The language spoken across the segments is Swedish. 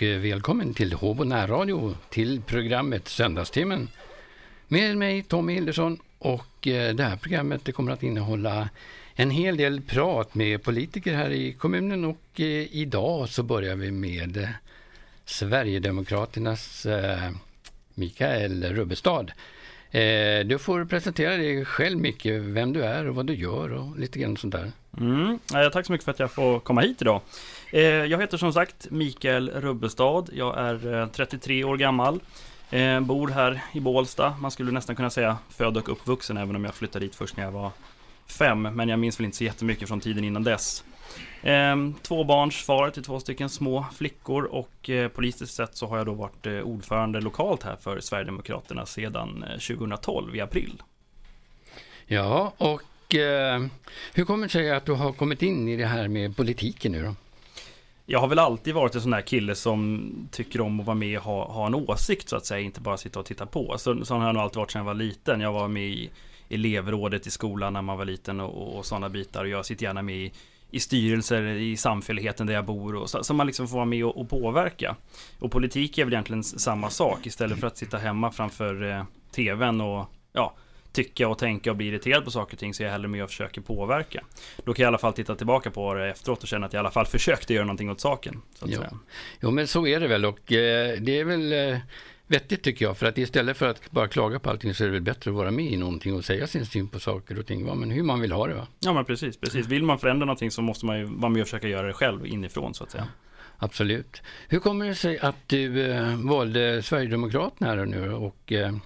och eh, välkommen till Håbo närradio till programmet Söndagstimmen. Med mig Tommy Hildersson och eh, det här programmet det kommer att innehålla en hel del prat med politiker här i kommunen och eh, idag så börjar vi med Sverigedemokraternas Mikael Rubbestad. Du får presentera dig själv Micke, vem du är och vad du gör och lite grann sånt där. Mm. Tack så mycket för att jag får komma hit idag. Eh, jag heter som sagt Mikael Rubbestad. Jag är eh, 33 år gammal. Eh, bor här i Bålsta. Man skulle nästan kunna säga född och uppvuxen även om jag flyttade dit först när jag var fem. Men jag minns väl inte så jättemycket från tiden innan dess. Eh, Tvåbarnsfar till två stycken små flickor och politiskt sett så har jag då varit ordförande lokalt här för Sverigedemokraterna sedan 2012 i april. Ja, och hur kommer det sig att du har kommit in i det här med politiken nu då? Jag har väl alltid varit en sån där kille som tycker om att vara med och ha, ha en åsikt så att säga, inte bara sitta och titta på. Så, så har jag nog alltid varit sedan jag var liten. Jag var med i elevrådet i skolan när man var liten och, och sådana bitar. Och jag sitter gärna med i, i styrelser i samfälligheten där jag bor. Och så, så man liksom får vara med och, och påverka. Och politik är väl egentligen samma sak. Istället för att sitta hemma framför eh, tvn och ja, tycka och tänka och bli irriterad på saker och ting så är jag hellre med och försöker påverka. Då kan jag i alla fall titta tillbaka på det efteråt och känna att jag i alla fall försökte göra någonting åt saken. Så Ja. säga. Jo, men så är det väl och eh, det är väl eh, vettigt tycker jag. För att istället för att bara klaga på allting så är det väl bättre att vara med i någonting och säga sin syn på saker och ting. Va? Men hur man vill ha det va? Ja men precis, precis. Vill man förändra någonting så måste man ju vara med och försöka göra det själv inifrån så att säga. Absolut. Hur kommer det sig att du eh, valde Sverigedemokraterna här nu och eh,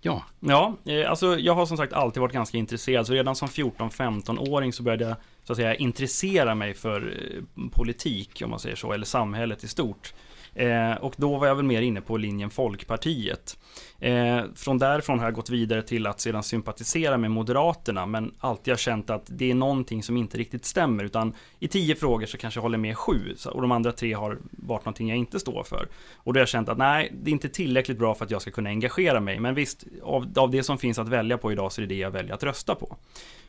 ja, Ja, eh, alltså jag har som sagt alltid varit ganska intresserad. Så redan som 14-15-åring så började jag så att säga intressera mig för eh, politik, om man säger så, eller samhället i stort. Eh, och då var jag väl mer inne på linjen Folkpartiet. Eh, från därifrån har jag gått vidare till att sedan sympatisera med Moderaterna, men alltid har känt att det är någonting som inte riktigt stämmer, utan i tio frågor så kanske jag håller med sju, och de andra tre har varit någonting jag inte står för. Och då har jag känt att nej, det är inte tillräckligt bra för att jag ska kunna engagera mig, men visst, av, av det som finns att välja på idag så är det det jag väljer att rösta på.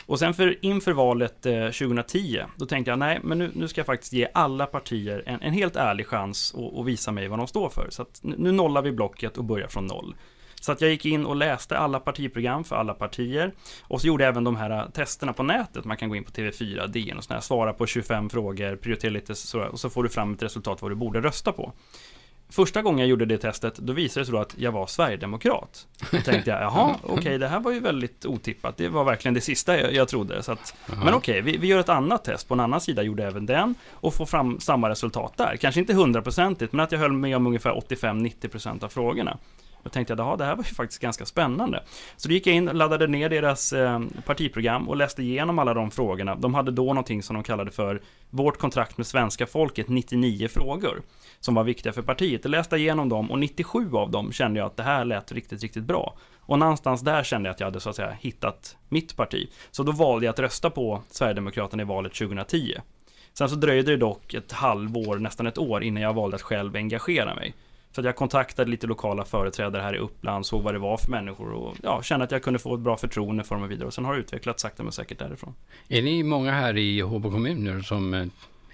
Och sen för, inför valet eh, 2010, då tänkte jag nej, men nu, nu ska jag faktiskt ge alla partier en, en helt ärlig chans och, och visa mig vad de står för. Så att nu nollar vi blocket och börjar från noll. Så att jag gick in och läste alla partiprogram för alla partier. Och så gjorde jag även de här eh, testerna på nätet. Man kan gå in på TV4, DN och sådär, svara på 25 frågor, prioritera lite sådär, och så får du fram ett resultat vad du borde rösta på. Första gången jag gjorde det testet, då visade det sig då att jag var sverigedemokrat. Då tänkte jag, jaha, okej, det här var ju väldigt otippat. Det var verkligen det sista jag, jag trodde. Så att, men okej, vi, vi gör ett annat test. På en annan sida gjorde även den och får fram samma resultat där. Kanske inte hundraprocentigt, men att jag höll med om ungefär 85-90% av frågorna. Då tänkte jag, jaha, det här var ju faktiskt ganska spännande. Så då gick jag in, laddade ner deras eh, partiprogram och läste igenom alla de frågorna. De hade då någonting som de kallade för Vårt kontrakt med svenska folket, 99 frågor som var viktiga för partiet. Jag läste igenom dem och 97 av dem kände jag att det här lät riktigt, riktigt bra. Och någonstans där kände jag att jag hade så att säga hittat mitt parti. Så då valde jag att rösta på Sverigedemokraterna i valet 2010. Sen så dröjde det dock ett halvår, nästan ett år, innan jag valde att själv engagera mig. Så jag kontaktade lite lokala företrädare här i Uppland, såg vad det var för människor och ja, kände att jag kunde få ett bra förtroende för dem och vidare. Och sen har det utvecklats sakta men säkert därifrån. är ni många här i Håbo kommun nu som eh,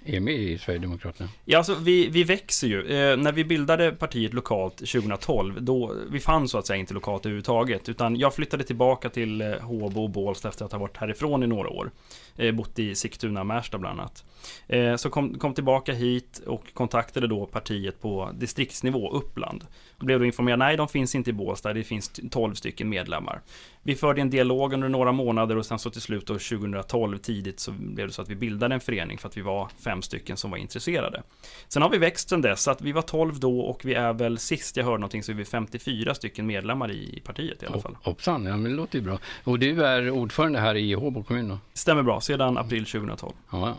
är med i Sverigedemokraterna? Ja, alltså vi, vi växer ju. Eh, när vi bildade partiet lokalt 2012, då, vi fanns så att säga inte lokalt överhuvudtaget, utan jag flyttade tillbaka till eh, Håbo och Bålsta efter att ha varit härifrån i några år. Eh, bott i Sigtuna Märsta bland annat. Eh, så kom, kom tillbaka hit och kontaktade då partiet på distriktsnivå, Uppland. Och blev då informerad, nej de finns inte i Bålsta, det finns 12 stycken medlemmar. Vi förde en dialog under några månader och sen så till slut då 2012 tidigt så blev det så att vi bildade en förening för att vi var fem stycken som var intresserade. Sen har vi växt sen dess, så att vi var 12 då och vi är väl sist jag hörde någonting så är vi 54 stycken medlemmar i partiet i alla fall. Hoppsan, ja, men det låter ju bra. Och du är ordförande här i Håbo kommun då? Stämmer bra, sedan april 2012. Ja, ja.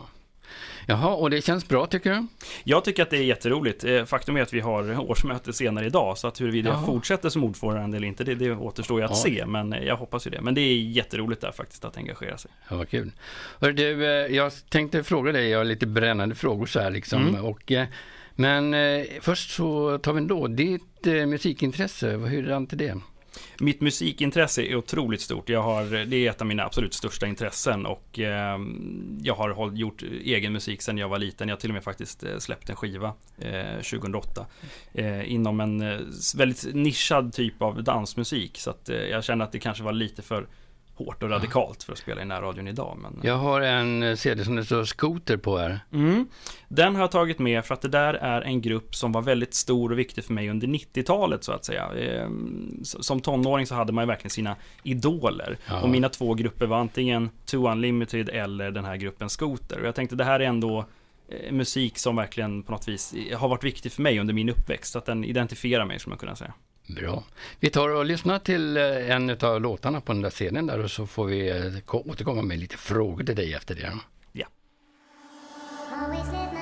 Jaha, och det känns bra tycker du? Jag tycker att det är jätteroligt. Eh, Faktum är att vi har årsmöte senare idag, så att huruvida jag fortsätter som ordförande eller inte, det, det återstår ju att Ja. se, men eh, jag hoppas ju det. Men det är jätteroligt där faktiskt att engagera sig. Ja, vad kul. Hör du, eh, jag tänkte fråga dig, jag har lite brännande frågor så här liksom. Mm. Och, men först så tar vi ändå ditt musikintresse, hur är det det? Mitt musikintresse är otroligt stort. Jag har, det är ett av mina absolut största intressen och eh, jag har håll, gjort egen musik sedan jag var liten. Jag har till och med faktiskt eh, släppt en skiva eh, 2008 eh, inom en eh, väldigt nischad typ av dansmusik. Så att, eh, jag känner att det kanske var lite för hårt och radikalt för att spela i närradion idag. Men, Jag har en CD som det står Scooter på här. Mm. Den har jag tagit med för att det där är en grupp som var väldigt stor och viktig för mig under 90-talet så att säga. Ehm, Som tonåring så hade man ju verkligen sina idoler. Ja. Och mina två grupper var antingen Two Unlimited eller den här gruppen Scooter. Och jag tänkte det här är ändå eh, musik som verkligen på något vis har varit viktig för mig under min uppväxt. Så att den identifierar mig, som man kunna säga. Bra. Vi tar och lyssnar till eh, en av låtarna på den där scenen där och så får vi eh, ko- återkomma med lite frågor till dig efter det. Always live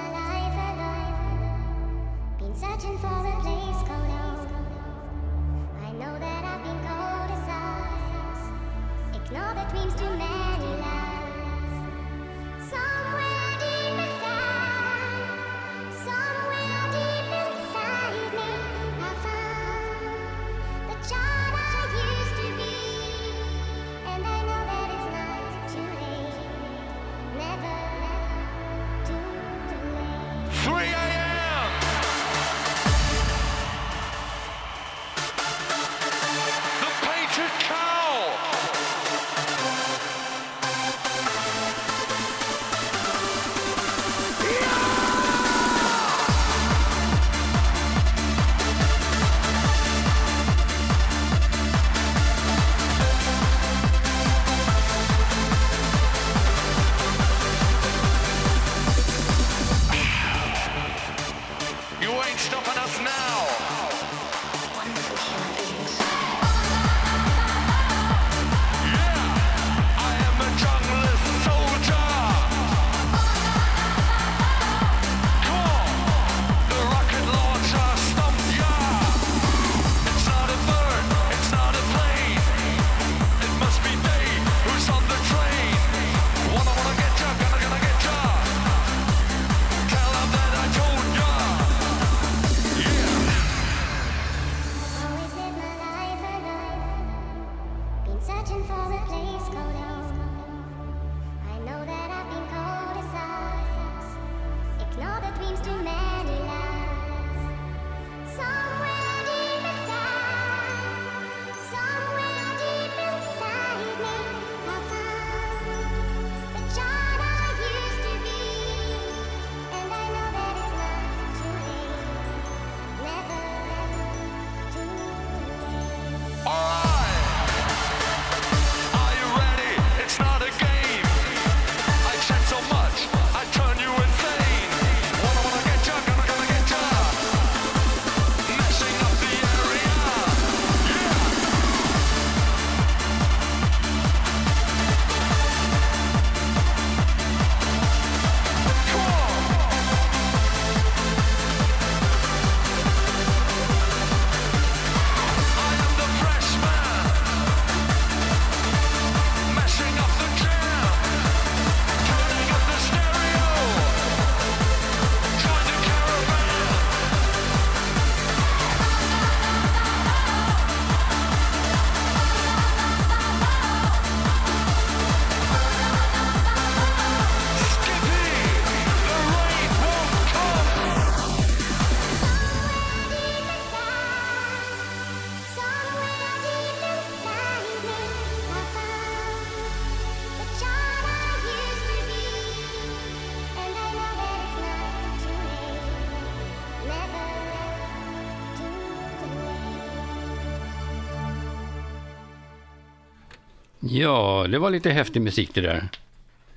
Ja, det var lite häftig musik det där.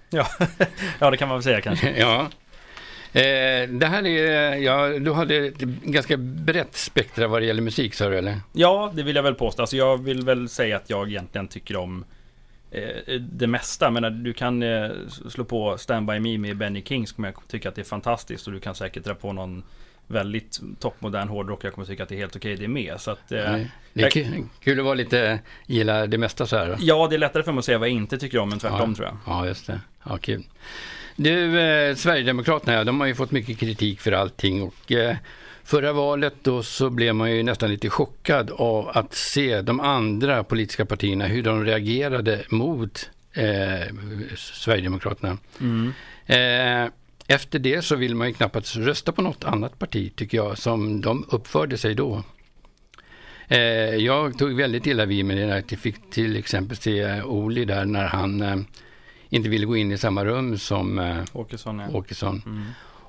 Ja, ja det kan man väl säga kanske. ja. Eh, det här är, ja, du hade ett ganska brett spektra vad det gäller musik, sa du eller? Ja, det vill jag väl påstå. Alltså jag vill väl säga att jag egentligen tycker om eh, det mesta. Men du kan eh, slå på Stand By Me med Benny King, kommer jag tycka att det är fantastiskt. Och du kan säkert dra på någon väldigt toppmodern hårdrock. Jag kommer tycka att det är helt okej det med. Så att, eh. Det är kul, kul att vara lite, gilla det mesta så här. då. Ja, det är lättare för mig att säga vad jag inte tycker om än tvärtom ja. tror jag. Ja, just det. Ja, kul. Du, eh, Sverigedemokraterna, ja, de har ju fått mycket kritik för allting och eh, förra valet då så blev man ju nästan lite chockad av att se de andra politiska partierna, hur de reagerade mot eh, Sverigedemokraterna. Mm. Eh, efter det så vill man ju knappast rösta på något annat parti, tycker jag, som de uppförde sig då. Eh, jag tog väldigt illa vid mig när jag fick till exempel se Oli där när han eh, inte ville gå in i samma rum som eh, Åkesson ja. Åkesson. Mm.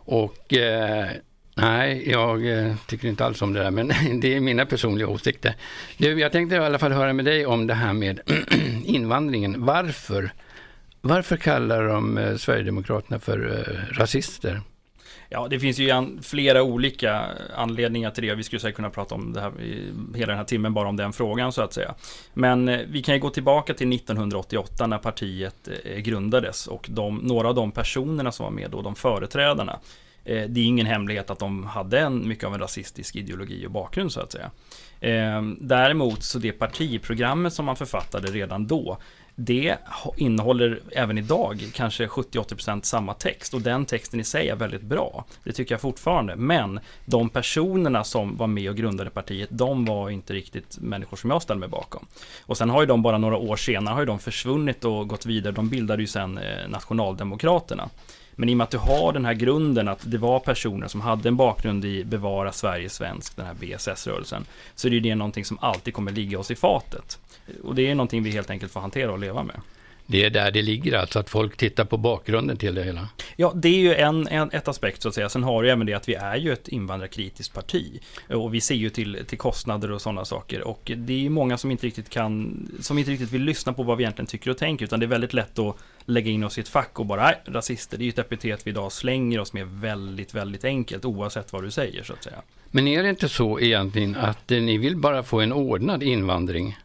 Och eh, nej, jag tycker inte alls om det där, men det är mina personliga åsikter. Du, jag tänkte i alla fall höra med dig om det här med invandringen. Varför? Varför kallar de eh, Sverigedemokraterna för eh, rasister? Ja, det finns ju flera olika anledningar till det. Vi skulle säkert kunna prata om det här hela den här timmen bara om den frågan så att säga. Men eh, vi kan ju gå tillbaka till 1988 när partiet grundades och de, några av de personerna som var med då, de företrädarna, det är ingen hemlighet att de hade en, mycket av en rasistisk ideologi och bakgrund så att säga. Ehm, däremot så det partiprogrammet som man författade redan då det innehåller även idag kanske 70-80% samma text och den texten i sig är väldigt bra. Det tycker jag fortfarande. Men de personerna som var med och grundade partiet, de var inte riktigt människor som jag ställde mig bakom. Och sen har ju de bara några år senare har ju de försvunnit och gått vidare. De bildade ju sen eh, Nationaldemokraterna. Men i och med att du har den här grunden att det var personer som hade en bakgrund i Bevara Sverige svensk, den här BSS-rörelsen, så är det ju det någonting som alltid kommer ligga oss i fatet. Och det är någonting vi helt enkelt får hantera och leva med. Det är där det ligger alltså, att folk tittar på bakgrunden till det hela. Ja, det är ju en, en, ett aspekt så att säga. Sen har du även det att vi är ju ett invandrarkritiskt parti. Och vi ser ju till, till kostnader och sådana saker. Och det är ju många som inte riktigt kan, som inte riktigt vill lyssna på vad vi egentligen tycker och tänker. Utan det är väldigt lätt att lägga in oss i ett fack och bara, nej, rasister, det är ju ett epitet vi idag slänger oss med väldigt, väldigt enkelt. Oavsett vad du säger så att säga. Men är det inte så egentligen att ni vill bara få en ordnad invandring?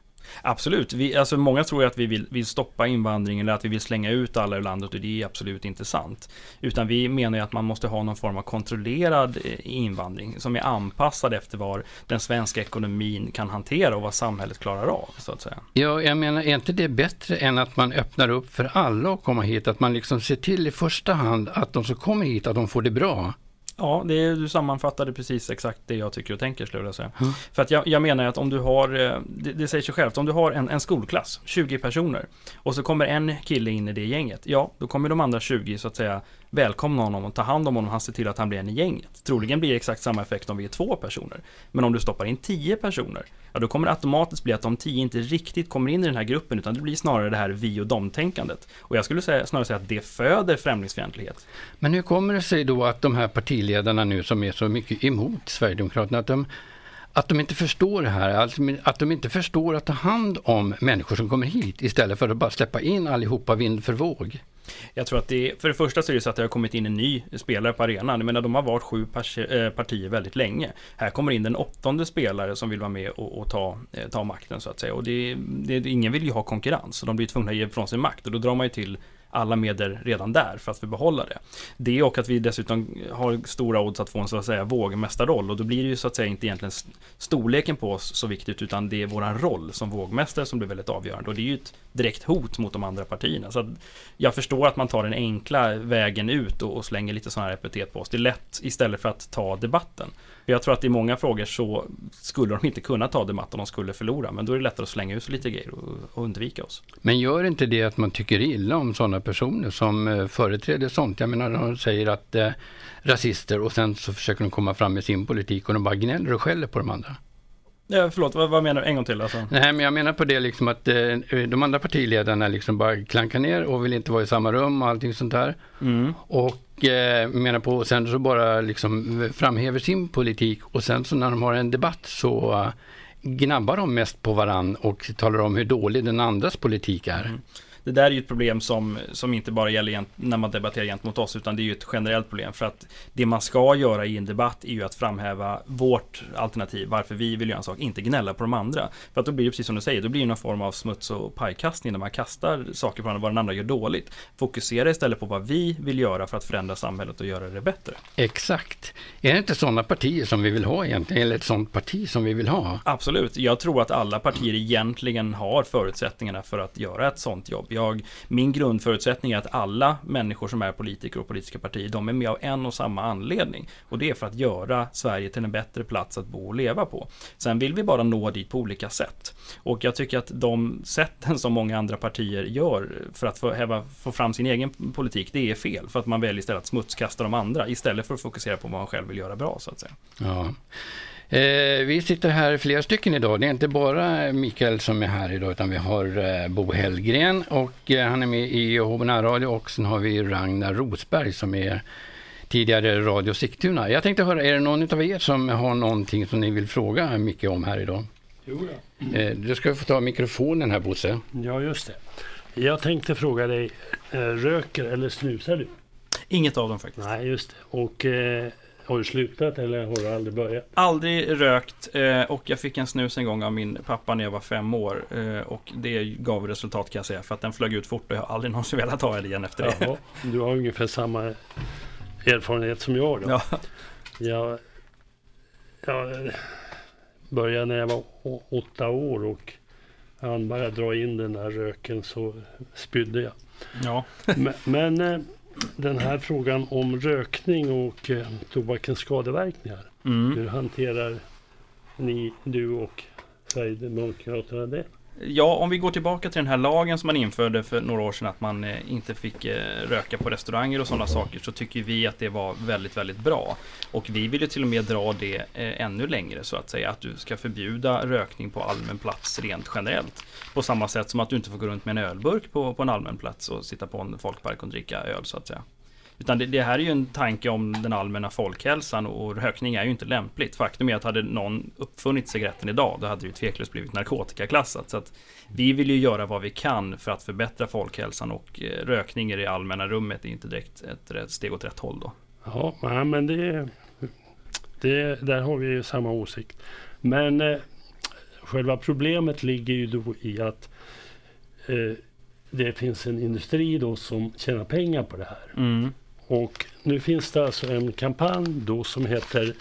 Absolut, vi, alltså många tror ju att vi vill, vill stoppa invandringen eller att vi vill slänga ut alla ur landet och det är absolut inte sant. Utan vi menar ju att man måste ha någon form av kontrollerad eh, invandring som är anpassad efter vad den svenska ekonomin kan hantera och vad samhället klarar av, så att säga. Ja, jag menar, är inte det bättre än att man öppnar upp för alla att komma hit? Att man liksom ser till i första hand att de som kommer hit, att de får det bra? Ja, det är, du sammanfattade precis exakt det jag tycker och tänker skulle jag vilja säga. Mm. För att jag, jag menar att om du har, eh, det, det säger sig självt, om du har en, en skolklass, 20 personer, och så kommer en kille in i det gänget, ja, då kommer de andra 20 så att säga välkomna honom och ta hand om honom, han ser till att han blir en i gänget. Troligen blir det exakt samma effekt om vi är två personer. Men om du stoppar in tio personer, ja då kommer det automatiskt bli att de tio inte riktigt kommer in i den här gruppen, utan det blir snarare det här vi och dem-tänkandet. Och jag skulle säga, snarare säga att det föder främlingsfientlighet. Men hur kommer det sig då att de här partiledarna nu som är så mycket emot Sverigedemokraterna, att de, att de inte förstår det här, alltså att de inte förstår att ta hand om människor som kommer hit istället för att bara släppa in allihopa vind för våg? Jag tror att det, för det första så är det så att det har kommit in en ny spelare på arenan. Jag menar, de har varit sju eh, partier väldigt länge. Här kommer in den åttonde spelare som vill vara med och, och ta, eh, ta makten så att säga. Och det, det, ingen vill ju ha konkurrens, så de blir tvungna att ge ifrån sig makt. Och då drar man ju till alla medel redan där för att få behålla det. Det och att vi dessutom har stora odds att få en så att säga vågmästarroll och då blir det ju så att säga inte egentligen storleken på oss så viktigt utan det är våran roll som vågmästare som blir väldigt avgörande och det är ju ett direkt hot mot de andra partierna. Så att jag förstår att man tar den enkla vägen ut och, och slänger lite sådana här epitet på oss. Det är lätt istället för att ta debatten. För jag tror att i många frågor så skulle de inte kunna ta debatten, de skulle förlora. Men då är det lättare att slänga ut lite grejer och, och undvika oss. Men gör inte det att man tycker illa om sådana personer som eh, företräder sånt? Jag menar, de säger att eh, rasister och sen så försöker de komma fram med sin politik och de bara gnäller och skäller på de andra. Ja, förlåt, vad, vad menar du? En gång till alltså. Nej, men jag menar på det liksom att eh, de andra partiledarna liksom bara klankar ner och vill inte vara i samma rum och allting sånt där. Mm. Och eh, menar på, och sen så bara liksom framhäver sin politik och sen så när de har en debatt så eh, gnabbar de mest på varann och talar om hur dålig den andras politik är. Mm. Det där är ju ett problem som, som inte bara gäller när man debatterar gentemot oss, utan det är ju ett generellt problem. För att det man ska göra i en debatt är ju att framhäva vårt alternativ, varför vi vill göra en sak, inte gnälla på de andra. För att då blir det precis som du säger, då blir det någon form av smuts och pajkastning när man kastar saker på varandra, vad den andra gör dåligt. Fokusera istället på vad vi vill göra för att förändra samhället och göra det bättre. Exakt. Är det inte sådana partier som vi vill ha egentligen, eller ett sådant parti som vi vill ha? Absolut. Jag tror att alla partier egentligen har förutsättningarna för att göra ett sådant jobb. Jag, min grundförutsättning är att alla människor som är politiker och politiska partier, de är med av en och samma anledning. Och det är för att göra Sverige till en bättre plats att bo och leva på. Sen vill vi bara nå dit på olika sätt. Och jag tycker att de sätten som många andra partier gör för att få, häva, få fram sin egen politik, det är fel. För att man väljer istället att smutskasta de andra istället för att fokusera på vad man själv vill göra bra, så att säga. Ja. Eh, vi sitter här flera stycken idag. Det är inte bara Mikael som är här idag, utan vi har eh, Bo Hellgren och eh, han är med i HBNR Radio och sen har vi Ragnar Rosberg som är tidigare Radio Sigtuna. Jag tänkte höra, är det någon av er som har någonting som ni vill fråga Micke om här idag? Jo, ja. Eh, du ska få ta mikrofonen här Bosse. ja, just det. Jag tänkte fråga dig, eh, röker eller snusar du? Inget av dem faktiskt. Nej, just det. Och eh, har du slutat eller har du aldrig börjat? Aldrig rökt eh, och jag fick en snus en gång av min pappa när jag var fem år. Eh, och det gav resultat kan jag säga. För att den flög ut fort och jag har aldrig någonsin velat ha det igen efter det. Jaha, du har ungefär samma erfarenhet som jag då. Ja. Jag, jag började när jag var åtta år och han bara dra in den där röken så spydde jag. ja. Men, men eh, den här frågan om rökning och eh, tobakens skadeverkningar. Mm. Hur hanterar ni, du och Sverigedemokraterna det? Ja, om vi går tillbaka till den här lagen som man införde för några år sedan att man eh, inte fick eh, röka på restauranger och sådana saker så tycker vi att det var väldigt, väldigt bra. Och vi vill ju till och med dra det eh, ännu längre så att säga att du ska förbjuda rökning på allmän plats rent generellt. På samma sätt som att du inte får gå runt med en ölburk på, på en allmän plats och sitta på en folkpark och dricka öl så att säga. Utan det, det här är ju en tanke om den allmänna folkhälsan och rökning är ju inte lämpligt. Faktum är att hade någon uppfunnit cigaretten idag, då hade det ju tveklöst blivit narkotikaklassat. Så att vi vill ju göra vad vi kan för att förbättra folkhälsan och eh, rökning i det allmänna rummet är inte direkt ett steg åt rätt håll då. Ja, men det, det, där har vi ju samma åsikt. Men eh, själva problemet ligger ju då i att eh, det finns en industri då som tjänar pengar på det här. Mm. Och nu finns det alltså en kampanj då som heter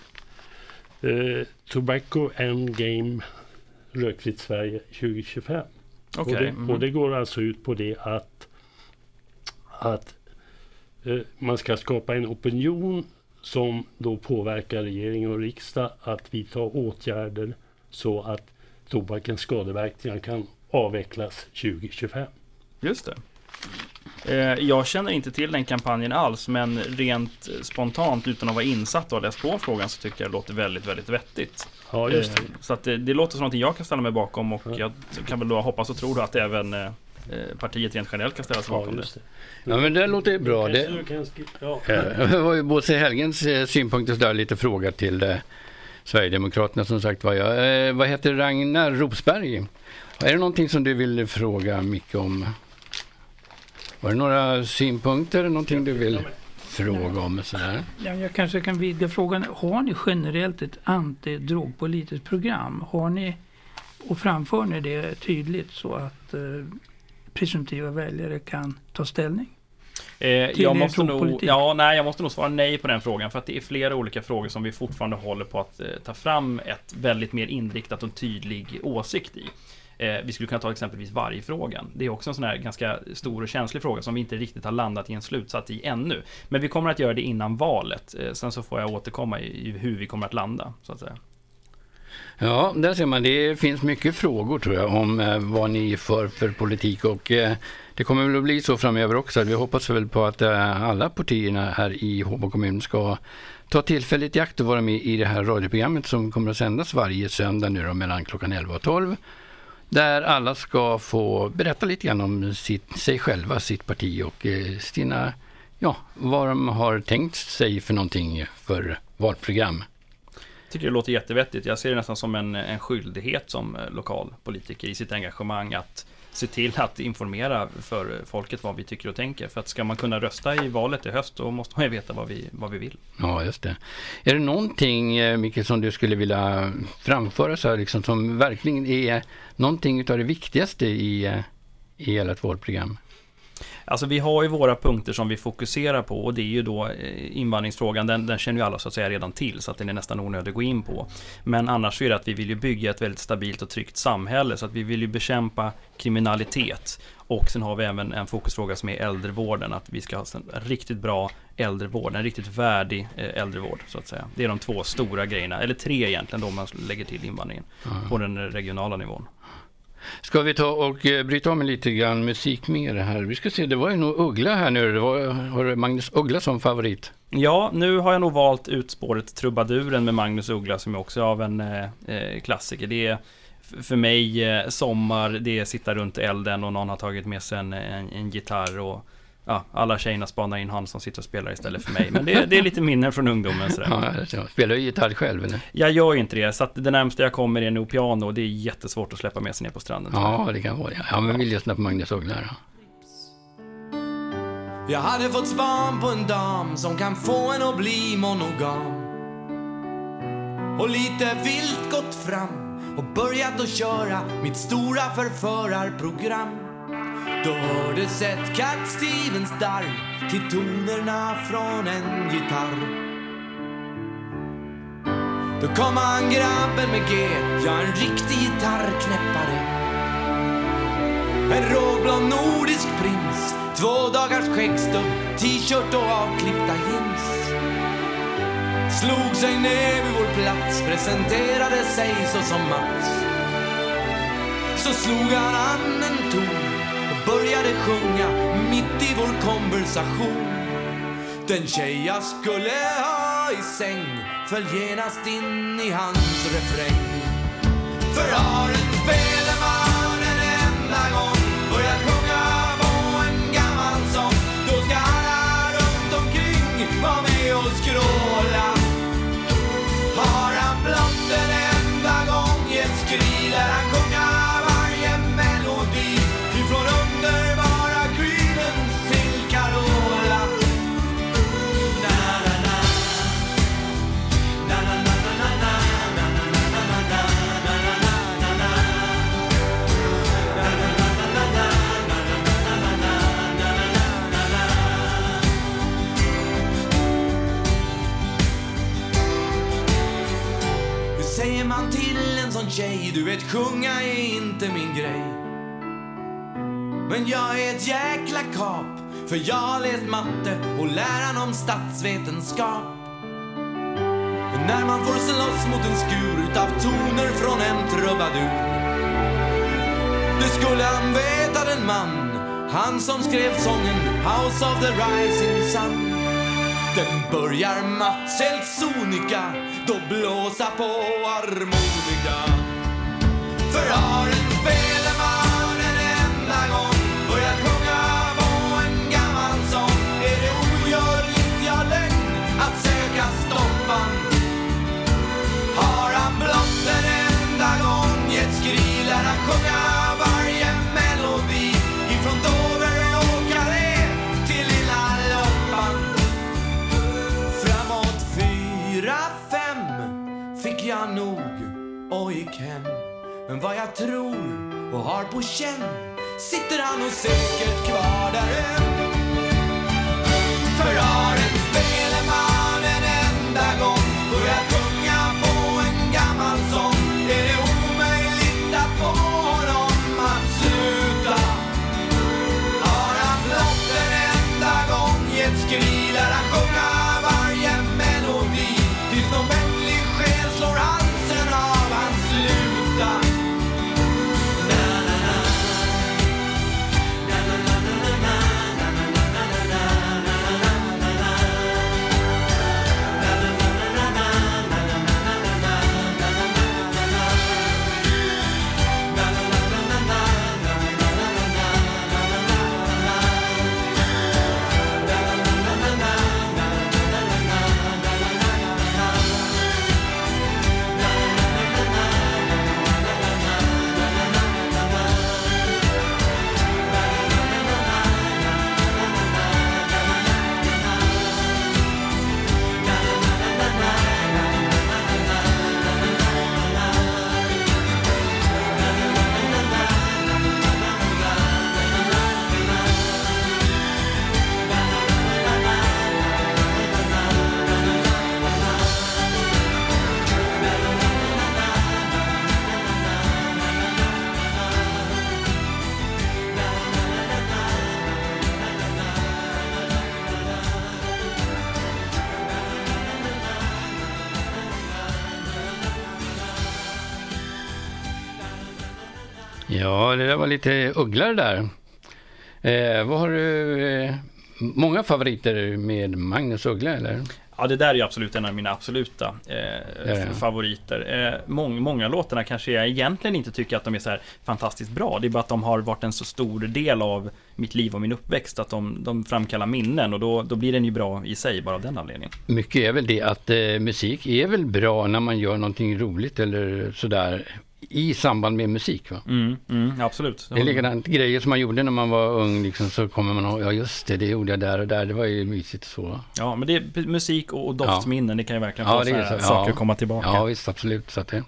eh, Tobacco End Game Rökfritt Sverige 2025. Okej. Och, det, mm. och det går alltså ut på det att, att eh, man ska skapa en opinion som då påverkar regering och riksdag att vidta åtgärder så att tobakens skadeverkningar kan avvecklas 2025. Just det. Eh, Jag känner inte till den kampanjen alls, men rent spontant utan att vara insatt och ha läst på frågan så tycker jag det låter väldigt, väldigt vettigt. Ja, just det. Eh, Så att det, det låter som någonting jag kan ställa mig bakom och Ja. jag kan väl då hoppas och tro då att även eh, partiet rent generellt kan ställa sig Ja, bakom det. just det. Ja, men det låter bra. Det, ja. Det var ju Bosse Helgens synpunkter så där lite fråga till eh, Sverigedemokraterna som sagt var. Jag, eh, vad heter Ragnar Rosberg? Är det någonting som du vill fråga Micke om? Var det några synpunkter, någonting du vill fråga om? Sådär? Ja, jag kanske kan vidga frågan. Har ni generellt ett antidrogpolitiskt program? Har ni och framför ni det tydligt så att eh, presumtiva väljare kan ta ställning? Eh, jag måste nog, ja, nej, jag måste nog svara nej på den frågan för att det är flera olika frågor som vi fortfarande håller på att eh, ta fram ett väldigt mer inriktat och tydlig åsikt i. Eh, vi skulle kunna ta exempelvis vargfrågan. Det är också en sån här ganska stor och känslig fråga som vi inte riktigt har landat i en slutsats i ännu. Men vi kommer att göra det innan valet. Eh, sen så får jag återkomma i, i hur vi kommer att landa, så att säga. Ja, där ser man. Det finns mycket frågor tror jag om eh, vad ni för för politik och eh, det kommer väl att bli så framöver också. Vi hoppas väl på att eh, alla partierna här i Håbo kommun ska ta tillfället i akt och vara med i det här radioprogrammet som kommer att sändas varje söndag nu då, mellan klockan 11 och 12. Där alla ska få berätta lite grann om sitt, sig själva, sitt parti och eh, sina, ja, vad de har tänkt sig för någonting för valprogram. tycker det låter jättevettigt. Jag ser det nästan som en, en skyldighet som eh, lokal politiker i sitt engagemang att se till att informera för folket vad vi tycker och tänker. För att ska man kunna rösta i valet i höst då måste man ju veta vad vi, vad vi vill. Ja, just det. Är det någonting, eh, Micke, som du skulle vilja framföra så här, liksom, som verkligen är någonting av det viktigaste i, eh, i ert valprogram? Alltså vi har ju våra punkter som vi fokuserar på och det är ju då eh, invandringsfrågan, den, den känner ju alla så att säga redan till så att den är nästan onödig att gå in på. Men annars är det att vi vill ju bygga ett väldigt stabilt och tryggt samhälle så att vi vill ju bekämpa kriminalitet. Och sen har vi även en fokusfråga som är äldrevården, att vi ska ha en riktigt bra äldrevård, en riktigt värdig eh, äldrevård så att säga. Det är de två stora grejerna, eller tre egentligen då man lägger till invandringen på den regionala nivån. Ska vi ta och eh, bryta om lite grann musik mer här? Vi ska se, det var ju nog Uggla här nu. Det var, har du Magnus Uggla som favorit? Ja, nu har jag nog valt utspåret Trubaduren med Magnus Uggla som är också av en eh, eh klassiker. Det är för mig eh, sommar, det är sitta runt elden och någon har tagit med sig en, en, en gitarr och ja, alla tjejerna spanar in han som sitter och spelar istället för mig. Men det, det är lite minnen från ungdomen. Sådär. Ja, Spelar du gitarr själv eller? Jag gör ju inte det, så att det närmaste jag kommer är nog piano och det är jättesvårt att släppa med sig ner på stranden. Ja, det kan vara det. Ja, men vill lyssna på Magnus Uggla. Jag hade fått span på en dam som kan få en att bli monogam. Och lite vilt gått fram och börjat att köra mitt stora förförarprogram. Då hördes ett Cat Stevens darr till tonerna från en gitarr. Då kom han grabben med G, ja en riktig gitarrknäppare. En råblå nordisk prins, två dagars skäggstubb, t-shirt och avklippta jeans. Slog sig ner vid vår plats, presenterade sig så som Mats. Så slog han an en ton började sjunga mitt i vår konversation. Den tjej jag skulle ha i säng föll genast in i hans refräng. För har en spelman en enda gång tjej? Du vet, sjunga är inte min grej. Men jag är ett jäkla kap, för jag har läst matte och läran om statsvetenskap. När man får slåss mot en skur utav toner från en trubadur. Det skulle han veta den man, han som skrev sången House of the Rising Sun. Den börjar Mats helt sonika då blåsa på harmonika jag nog och gick hem. Men vad jag tror och har på känn sitter han nog säkert kvar där än. För har en speleman det var lite ugglare där. Eh, vad har du? Eh, många favoriter med Magnus Uggla eller? Ja, det där är ju absolut en av mina absoluta eh, favoriter. Eh, mång, många låtarna kanske jag egentligen inte tycker att de är så här fantastiskt bra. Det är bara att de har varit en så stor del av mitt liv och min uppväxt att de, de framkallar minnen och då, då blir den ju bra i sig bara av den anledningen. Mycket är väl det att eh, musik är väl bra när man gör någonting roligt eller sådär i samband med musik. Va? Mm, mm, absolut. Det är likadant grejer som man gjorde när man var ung, liksom, så kommer man ihåg, ja just det, det gjorde jag där och där, det var ju mysigt så. Ja, men det är musik och, doftsminnen, ja. det kan ju verkligen få ja, det är så, saker ja. komma tillbaka. Ja, visst, absolut. Så att det.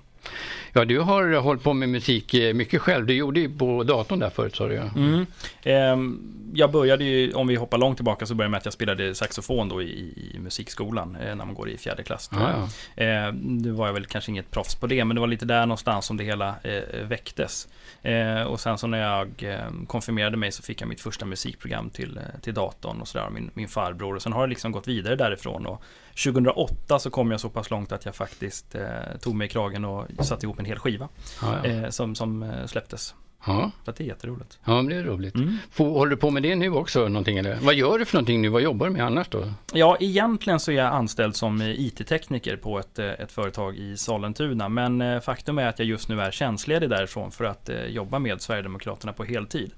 Ja, du har hållit på med musik eh, mycket själv. Du gjorde ju på datorn där förut, sa du ja. Mm. Eh, jag började ju, om vi hoppar långt tillbaka, så började jag med att jag spelade saxofon då i, i musikskolan, eh, när man går i fjärde klass. Ah, ja. eh, nu var jag väl kanske inget proffs på det, men det var lite där någonstans som det hela eh, väcktes. Eh, och sen så när jag konfirmerade mig så fick jag mitt första musikprogram till, till datorn och sådär, min, min farbror. Och sen har det liksom gått vidare därifrån. Och 2008 så kom jag så pass långt att jag faktiskt tog mig i kragen och satte ihop en hel skiva. Ah, ja. som, som släpptes. Ja. Så det är jätteroligt. Ja, det är roligt. Mm. Får, håller du på med det nu också? Någonting, eller? Vad gör du för någonting nu? Vad jobbar du med annars då? Ja, egentligen så är jag anställd som IT-tekniker på ett, ett företag i Sollentuna. Men eh, faktum är att jag just nu är tjänstledig därifrån för att eh, jobba med Sverigedemokraterna på heltid.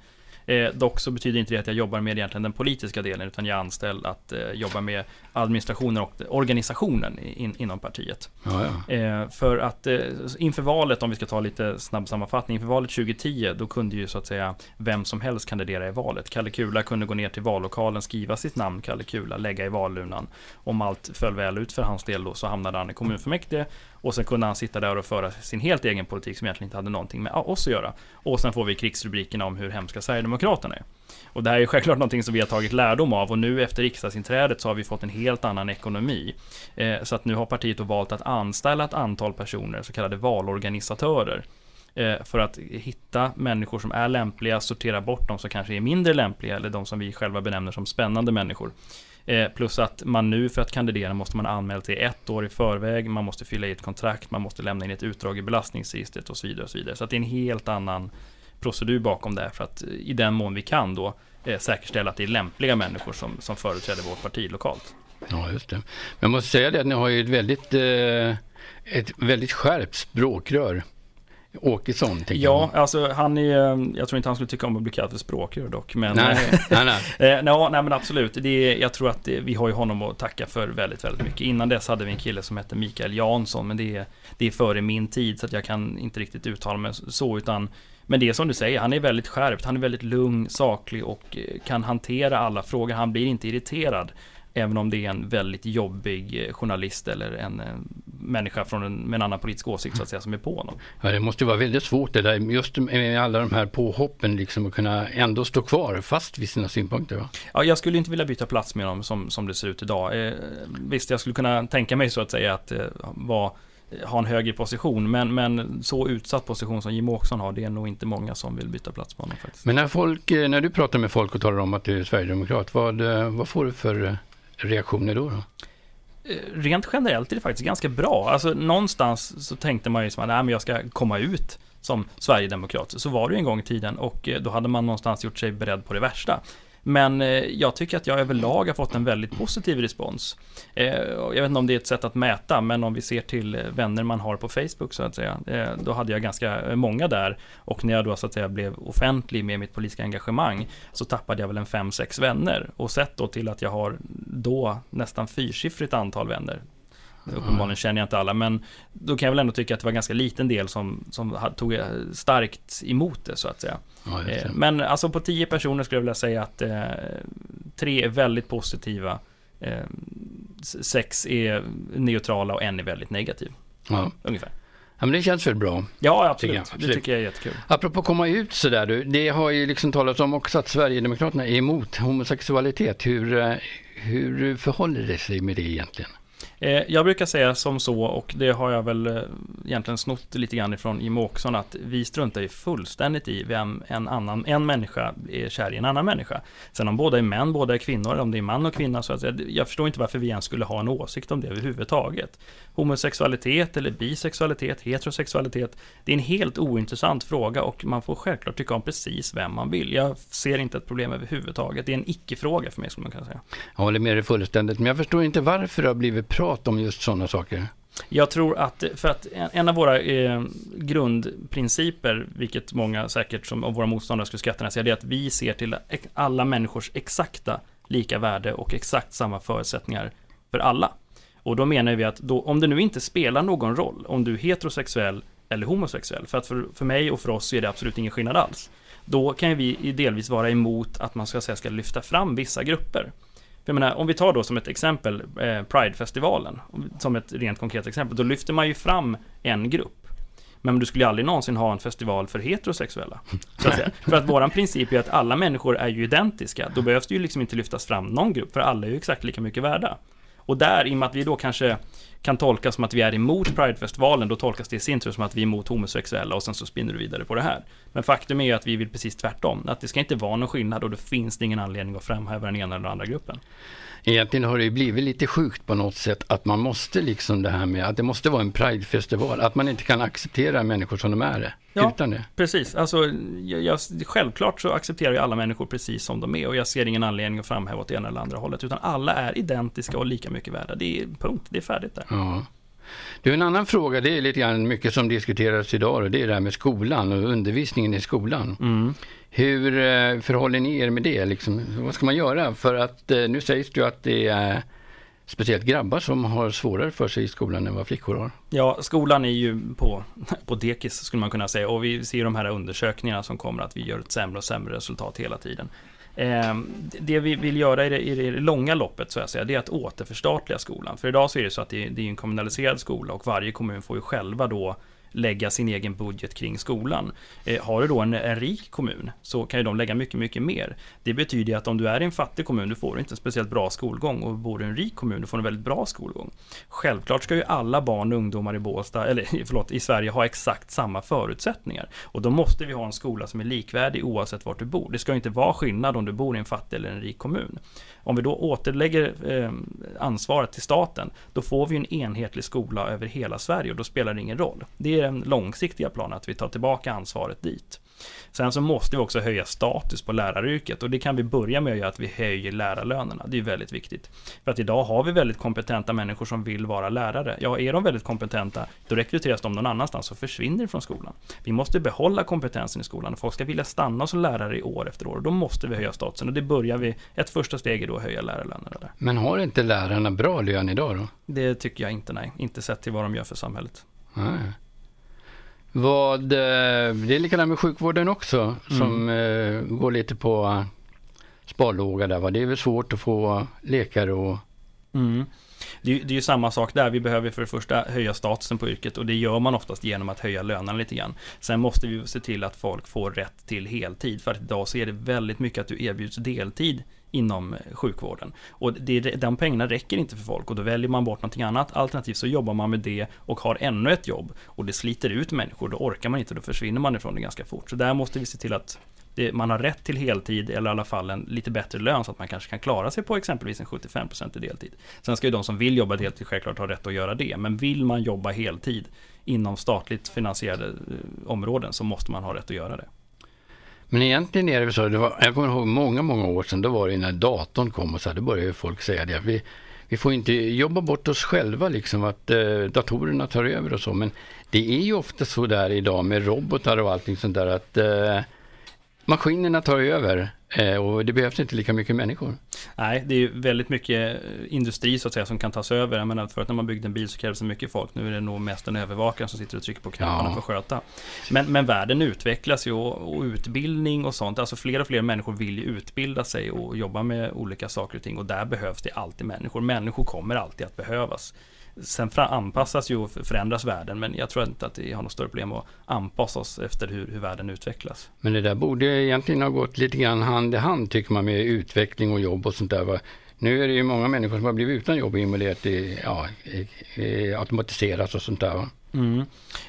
Eh, dock så betyder inte det att jag jobbar med egentligen den politiska delen utan jag är anställd att eh, jobba med administrationen och organisationen in, inom partiet. Ja, ja. Eh, för att eh, inför valet, om vi ska ta lite snabb sammanfattning, inför valet 2010 då kunde ju så att säga vem som helst kandidera i valet. Kalle Kula kunde gå ner till vallokalen, skriva sitt namn Kalle Kula, lägga i valurnan. Om allt föll väl ut för hans del då så hamnade han i kommunfullmäktige och sen kunde han sitta där och föra sin helt egen politik som egentligen inte hade någonting med oss att göra. Och sen får vi krigsrubrikerna om hur hemska Sverigedemokraterna är. Och det här är självklart någonting som vi har tagit lärdom av och nu efter riksdagsinträdet så har vi fått en helt annan ekonomi. Eh, så att nu har partiet då valt att anställa ett antal personer, så kallade valorganisatörer. Eh, för att hitta människor som är lämpliga, sortera bort de som kanske är mindre lämpliga eller de som vi själva benämner som spännande människor. Eh, plus att man nu för att kandidera måste man anmäla till ett år i förväg, man måste fylla i ett kontrakt, man måste lämna in ett utdrag i belastningsregistret och så vidare. Och så vidare. Så att det är en helt annan procedur bakom det, här. för att eh, i den mån vi kan då eh, säkerställa att det är lämpliga människor som, som företräder vårt parti lokalt. Ja, just det. Men jag måste säga det att ni har ju ett väldigt, eh, ett väldigt skärpt språkrör. Åkesson, tycker Ja, jag. alltså han är, jag tror inte han skulle tycka om att bli kallad för språkrör dock. Men, nej, nej, nej. eh, nej, nej, men absolut. Det är, jag tror att det, vi har ju honom att tacka för väldigt, väldigt mycket. Innan dess hade vi en kille som hette Mikael Jansson, men det är, det är före min tid, så att jag kan inte riktigt uttala mig så, utan men det är som du säger, han är väldigt skärpt, han är väldigt lugn, saklig och eh, kan hantera alla frågor. Han blir inte irriterad. Även om det är en väldigt jobbig eh, journalist eller en, eh, människa från en, med en annan politisk åsikt så att säga som är på honom. Ja, det måste vara väldigt svårt det där, just med alla de här påhoppen liksom att kunna ändå stå kvar fast vid sina synpunkter. Va? Ja, jag skulle inte vilja byta plats med honom som, som det ser ut idag. Eh, visst, jag skulle kunna tänka mig så att säga att eh, vara ha en högre position. Men, men så utsatt position som Jim Åkesson har, det är nog inte många som vill byta plats på honom. Faktiskt. Men när, folk, eh, när du pratar med folk och talar om att du är sverigedemokrat, vad, eh, vad får du för eh, reaktioner då? då? Eh, rent generellt är det faktiskt ganska bra. Alltså någonstans så tänkte man ju som att men jag ska komma ut som sverigedemokrat. Så var det ju en gång i tiden och eh, då hade man någonstans gjort sig beredd på det värsta. Men eh, jag tycker att jag överlag har fått en väldigt positiv respons. Eh, jag vet inte om det är ett sätt att mäta, men om vi ser till eh, vänner man har på Facebook så att säga. Då hade jag ganska många där och när jag då så att säga blev offentlig med mitt politiska engagemang så tappade jag väl en fem sex vänner. Och sett då till att jag har då nästan fyrsiffrigt antal vänner Uppenbarligen känner jag inte alla, men då kan jag väl ändå tycka att det var en ganska liten del som, som tog starkt emot det, så att säga. Ja, eh, men alltså på tio personer skulle jag vilja säga att eh, tre är väldigt positiva, eh, sex är neutrala och en är väldigt negativ. Ja. Ungefär. Ja, men det känns väl bra? Ja, absolut. Tycker absolut. Det tycker jag är jättekul. Apropå komma ut sådär du, det har ju liksom talats om också att Sverigedemokraterna är emot homosexualitet. Hur, eh, hur förhåller det sig med det egentligen? Eh, jag brukar säga som så, och det har jag väl eh, egentligen snott lite grann ifrån Jimmie Åkesson, att vi struntar ju fullständigt i vem en annan, en människa är kär i en annan människa. Sen om båda är män, båda är kvinnor, eller om det är man och kvinna, så att säga, jag förstår inte varför vi ens skulle ha en åsikt om det överhuvudtaget. Homosexualitet eller bisexualitet, heterosexualitet, det är en helt ointressant fråga och man får självklart tycka om precis vem man vill. Jag ser inte ett problem överhuvudtaget. Det är en icke-fråga för mig, skulle man kunna säga. Jag håller med dig fullständigt, men jag förstår inte varför det har blivit prat om just sådana saker. Jag tror att, för att en av våra eh, grundprinciper, vilket många säkert som av våra motståndare skulle skratta när säger, det är att vi ser till alla människors exakta lika värde och exakt samma förutsättningar för alla. Och då menar vi att då, om det nu inte spelar någon roll om du är heterosexuell eller homosexuell, för att för, för mig och för oss så är det absolut ingen skillnad alls. Då kan vi delvis vara emot att man ska, säga, ska lyfta fram vissa grupper. För jag menar, om vi tar då som ett exempel eh, Pride-festivalen, som ett rent konkret exempel, då lyfter man ju fram en grupp. Men du skulle ju aldrig någonsin ha en festival för heterosexuella. Så att säga. För att våran princip är att alla människor är ju identiska. Då behövs det ju liksom inte lyftas fram någon grupp, för alla är ju exakt lika mycket värda. Och där, i och med att vi då kanske kan tolkas som att vi är emot Pridefestivalen, då tolkas det i sin tur som att vi är emot homosexuella och sen så spinner du vidare på det här. Men faktum är ju att vi vill precis tvärtom, att det ska inte vara någon skillnad och då finns det ingen anledning att framhäva den ena eller andra gruppen. Egentligen har det ju blivit lite sjukt på något sätt att man måste liksom det här med att det måste vara en Pridefestival, att man inte kan acceptera människor som de är ja, utan det. Precis, alltså jag, jag, självklart så accepterar jag alla människor precis som de är och jag ser ingen anledning att framhäva åt det ena eller andra hållet utan alla är identiska och lika mycket värda. Det är punkt, det är färdigt där. Ja. Du, en annan fråga, det är lite grann mycket som diskuteras idag och det är det här med skolan och undervisningen i skolan. Mm. Hur eh, förhåller ni er med det? Liksom, vad ska man göra? För att eh, nu sägs det ju att det är speciellt grabbar som har svårare för sig i skolan än vad flickor har. Ja, skolan är ju på, på dekis skulle man kunna säga och vi ser de här undersökningarna som kommer att vi gör ett sämre och sämre resultat hela tiden. Ehm, det vi vill göra i det, i det långa loppet, så att säga, det är att återförstatliga skolan. För idag så är det så att det är en kommunaliserad skola och varje kommun får ju själva då lägga sin egen budget kring skolan. Eh, har du då en, en, rik kommun så kan ju de lägga mycket, mycket mer. Det betyder att om du är i en fattig kommun, du får inte en speciellt bra skolgång och bor du i en rik kommun, du får en väldigt bra skolgång. Självklart ska ju alla barn och ungdomar i Båstad, eller förlåt, i Sverige ha exakt samma förutsättningar. Och då måste vi ha en skola som är likvärdig oavsett vart du bor. Det ska inte vara skillnad om du bor i en fattig eller en rik kommun. Om vi då återlägger eh, ansvaret till staten, då får vi en enhetlig skola över hela Sverige och då spelar det ingen roll. Det är den långsiktiga planen, att vi tar tillbaka ansvaret dit. Sen så måste vi också höja status på läraryrket och det kan vi börja med att göra att vi höjer lärarlönerna. Det är väldigt viktigt. För att idag har vi väldigt kompetenta människor som vill vara lärare. Ja, är de väldigt kompetenta, då rekryteras de någon annanstans och försvinner från skolan. Vi måste behålla kompetensen i skolan och folk ska vilja stanna som lärare i år efter år. Och då måste vi höja statusen och det börjar vi, ett första steg är då att höja lärarlönerna. Där. Men har inte lärarna bra lön idag då? Det tycker jag inte, nej. Inte sett till vad de gör för samhället. Nej. Vad, eh, det är likadant med sjukvården också som mm. eh, går lite på sparlåga där. Va? Det är väl svårt att få läkare och... Mm. Det, är, det är ju samma sak där. Vi behöver för det första höja statusen på yrket och det gör man oftast genom att höja lönerna lite grann. Sen måste vi se till att folk får rätt till heltid. För att idag så är det väldigt mycket att du erbjuds deltid inom sjukvården. Och det, de pengarna räcker inte för folk och då väljer man bort någonting annat. Alternativt så jobbar man med det och har ännu ett jobb och det sliter ut människor. Då orkar man inte, då försvinner man ifrån det ganska fort. Så där måste vi se till att det, man har rätt till heltid eller i alla fall en lite bättre lön så att man kanske kan klara sig på exempelvis en 75% i deltid. Sen ska ju de som vill jobba deltid självklart ha rätt att göra det. Men vill man jobba heltid inom statligt finansierade eh, områden så måste man ha rätt att göra det. Men egentligen är det så, det var, jag kommer ihåg många, många år sedan, då var det när datorn kom och så här, då började folk säga det. Vi, vi får inte jobba bort oss själva, liksom att eh, datorerna tar över och så. Men det är ju ofta så där idag med robotar och allting sånt där att eh, maskinerna tar över eh, och det behövs inte lika mycket människor. Nej, det är ju väldigt mycket eh, industri så att säga som kan tas över. Jag menar, förut när man byggde en bil så krävdes det mycket folk. Nu är det nog mest en övervakare som sitter och trycker på knapparna ja. för att sköta. Men, men världen utvecklas ju och, och, utbildning och sånt. Alltså fler och fler människor vill ju utbilda sig och jobba med olika saker och ting. Och där behövs det alltid människor. Människor kommer alltid att behövas. Sen anpassas ju och förändras världen, men jag tror inte att det har något större problem att anpassa oss efter hur, hur världen utvecklas. Men det där borde egentligen ha gått lite grann hand i hand tycker man med utveckling och jobb och sånt där. Va? Nu är det ju många människor som har blivit utan jobb i och att det ja, automatiseras och sånt där. Va? Mm.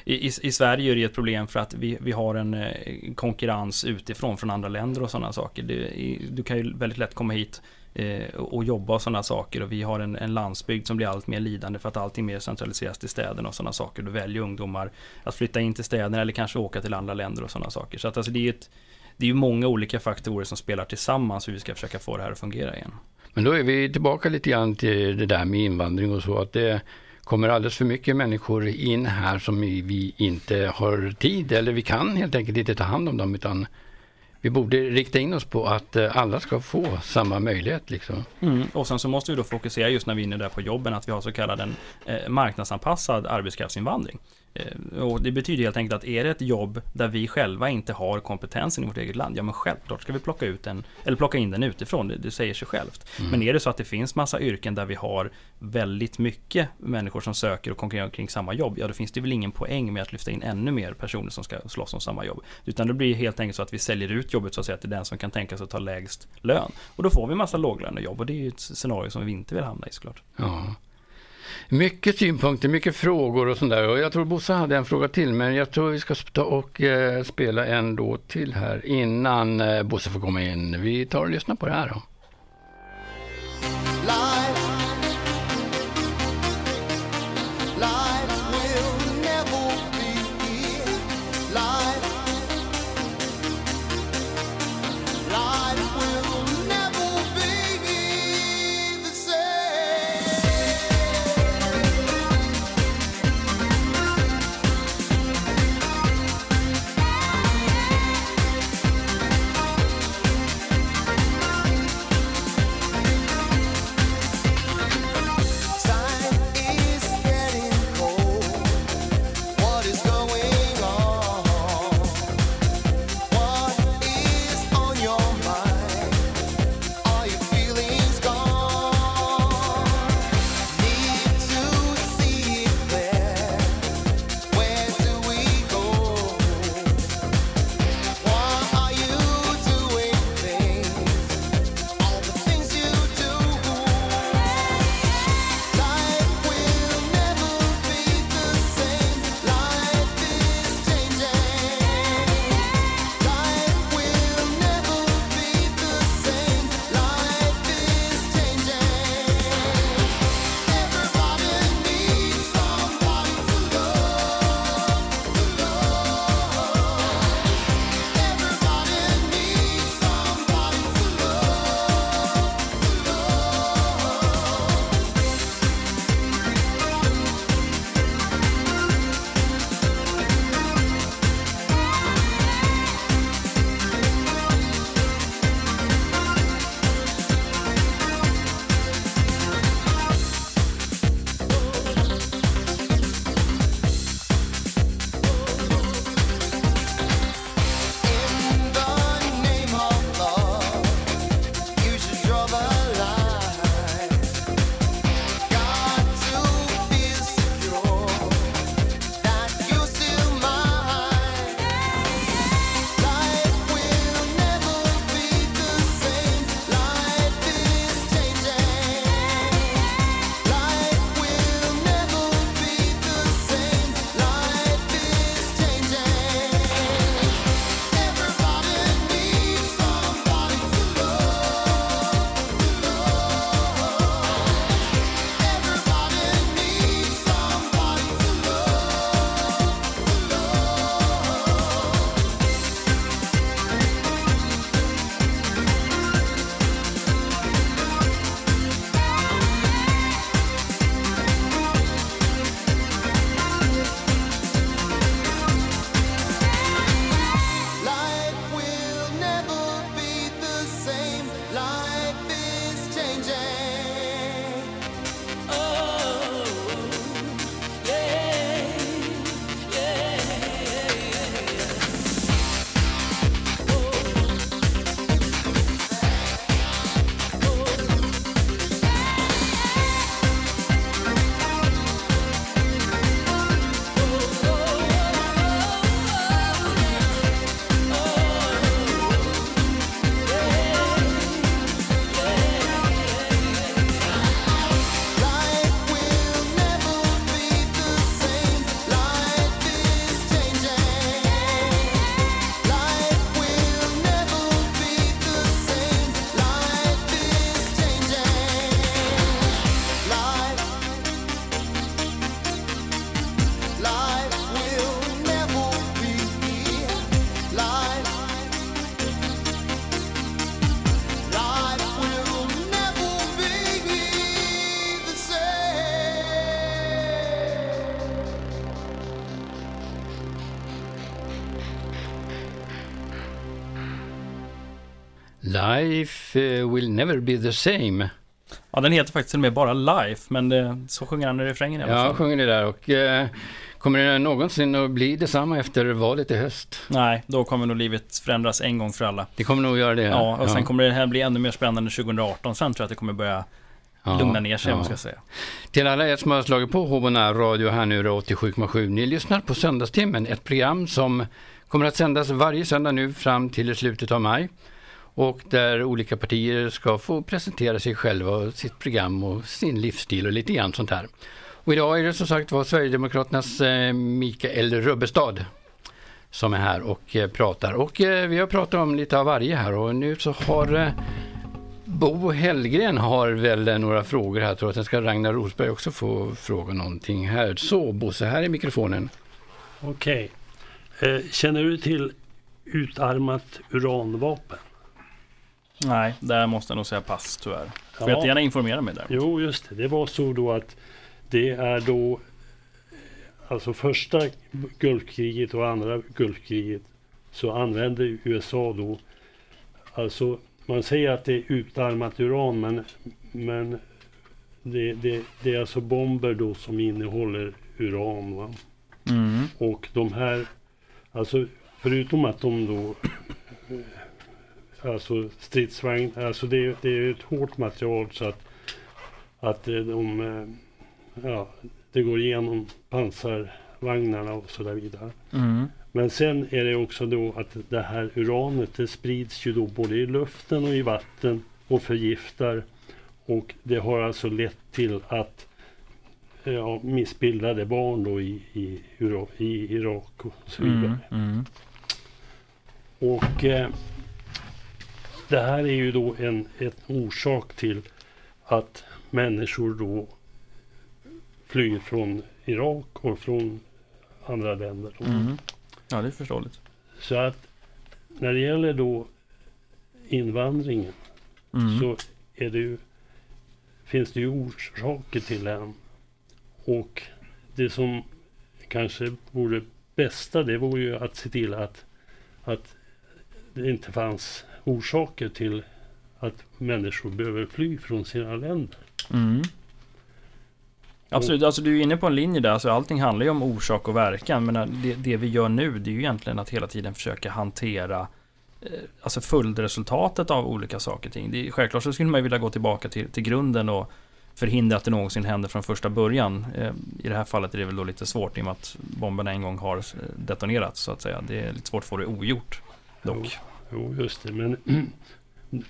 I, i, I Sverige är det ett problem för att vi, vi har en eh, konkurrens utifrån från andra länder och sådana saker. Du, i, du kan ju väldigt lätt komma hit Eh, och jobba och sådana saker och vi har en, en landsbygd som blir allt mer lidande för att allting mer centraliseras till städerna och sådana saker. Då väljer ungdomar att flytta in till städerna eller kanske åka till andra länder och sådana saker. Så att alltså det är ett det är ju många olika faktorer som spelar tillsammans hur vi ska försöka få det här att fungera igen. Men då är vi tillbaka lite grann till det där med invandring och så att det kommer alldeles för mycket människor in här som vi inte har tid eller vi kan helt enkelt inte ta hand om dem utan vi borde rikta in oss på att eh, alla ska få samma möjlighet. Liksom. Mm. Och sen så måste vi då fokusera just när vi är inne där på jobben att vi har så kallad en eh, marknadsanpassad arbetskraftsinvandring. Eh, och det betyder helt enkelt att är det ett jobb där vi själva inte har kompetensen i vårt eget land, ja men självklart ska vi plocka ut den, eller plocka in den utifrån, det, det säger sig självt. Mm. Men är det så att det finns massa yrken där vi har väldigt mycket människor som söker och konkurrerar kring samma jobb, ja då finns det väl ingen poäng med att lyfta in ännu mer personer som ska slåss om samma jobb. Utan det blir helt enkelt så att vi säljer ut jobbet så att säga till den som kan tänka sig att ta lägst lön. Och då får vi massa låglönejobb och det är ju ett scenario som vi inte vill hamna i såklart. Ja. Mycket synpunkter, mycket frågor och sånt där. Och jag tror Bosse hade en fråga till, men jag tror vi ska ta och eh, spela en då till här innan eh, Bosse får komma in. Vi tar och lyssnar på det här då. Life, Life eh, will never be the same. Ja, den heter faktiskt till och med bara Life, men det, så sjunger han i refrängen i alla Ja, fall. sjunger det där. Och eh, kommer det någonsin att bli detsamma efter valet i höst? Nej, då kommer nog livet förändras en gång för alla. Det kommer nog göra det. Ja, och sen kommer det här bli ännu mer spännande 2018. Sen tror jag att det kommer börja Ja, lugna ner sig, ja. om man ska säga. Till alla er som har slagit på HBNär Radio här nu då, 87,7. Ni lyssnar på Söndagstimmen, ett program som kommer att sändas varje söndag nu fram till slutet av maj. Och där olika partier ska få presentera sig själva och sitt program och sin livsstil och lite grann sånt här. Och idag är det som sagt var Sverigedemokraternas eh, Mikael Rubbestad som är här och eh, pratar. Och eh, vi har pratat om lite av varje här och nu så har Bo Hellgren har väl några frågor här. tror jag. Sen ska Ragnar Rosberg också få fråga någonting här. Så Bosse, här är mikrofonen. Okej. Okay. känner du till utarmat uranvapen? Nej, där måste jag nog säga pass tyvärr. Får Ja. jag gärna informera mig där. Jo, just det. Det var så då att det är då alltså första Gulfkriget och andra Gulfkriget så använde USA då alltså man säger att det är utarmat uran men, men det, det, det är alltså bomber då som innehåller uran. Va? Mm. Och de här, alltså förutom att de då Alltså stridsvagn, alltså det, är- det är ett hårt material så att, att eh, de, eh, ja, det går igenom pansarvagnarna och så där vidare. Mm. Men sen är det också då att det här uranet det sprids ju då både i luften och i vatten och förgiftar. Och det har alltså lett till att ja, missbildade barn då i, i, i Irak och så vidare. Mm. Mm. Och eh, det här är ju då en, en orsak till att människor då flyr från Irak och från andra länder. Mm. Ja, det är förståeligt. Så att när det gäller då invandringen Mm. så är det ju, finns det ju orsaker till den. Och det som kanske vore bästa det vore ju att se till att, att det inte fanns orsaker till att människor behöver fly från sina länder. Mm. Absolut, alltså du är inne på en linje där, alltså allting handlar ju om orsak och verkan, men det, det vi gör nu det är ju egentligen att hela tiden försöka hantera eh, Alltså följdresultatet av olika saker och ting. Det är, självklart så skulle man ju vilja gå tillbaka till, till grunden och förhindra att det någonsin händer från första början. Eh, I det här fallet är det väl då lite svårt i och med att bomberna en gång har eh, detonerat så att säga. Det är lite svårt att få det ogjort dock. Jo, just det. Men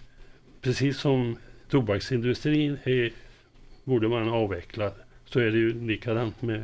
precis som tobaksindustrin är, borde man avveckla så är det ju likadant med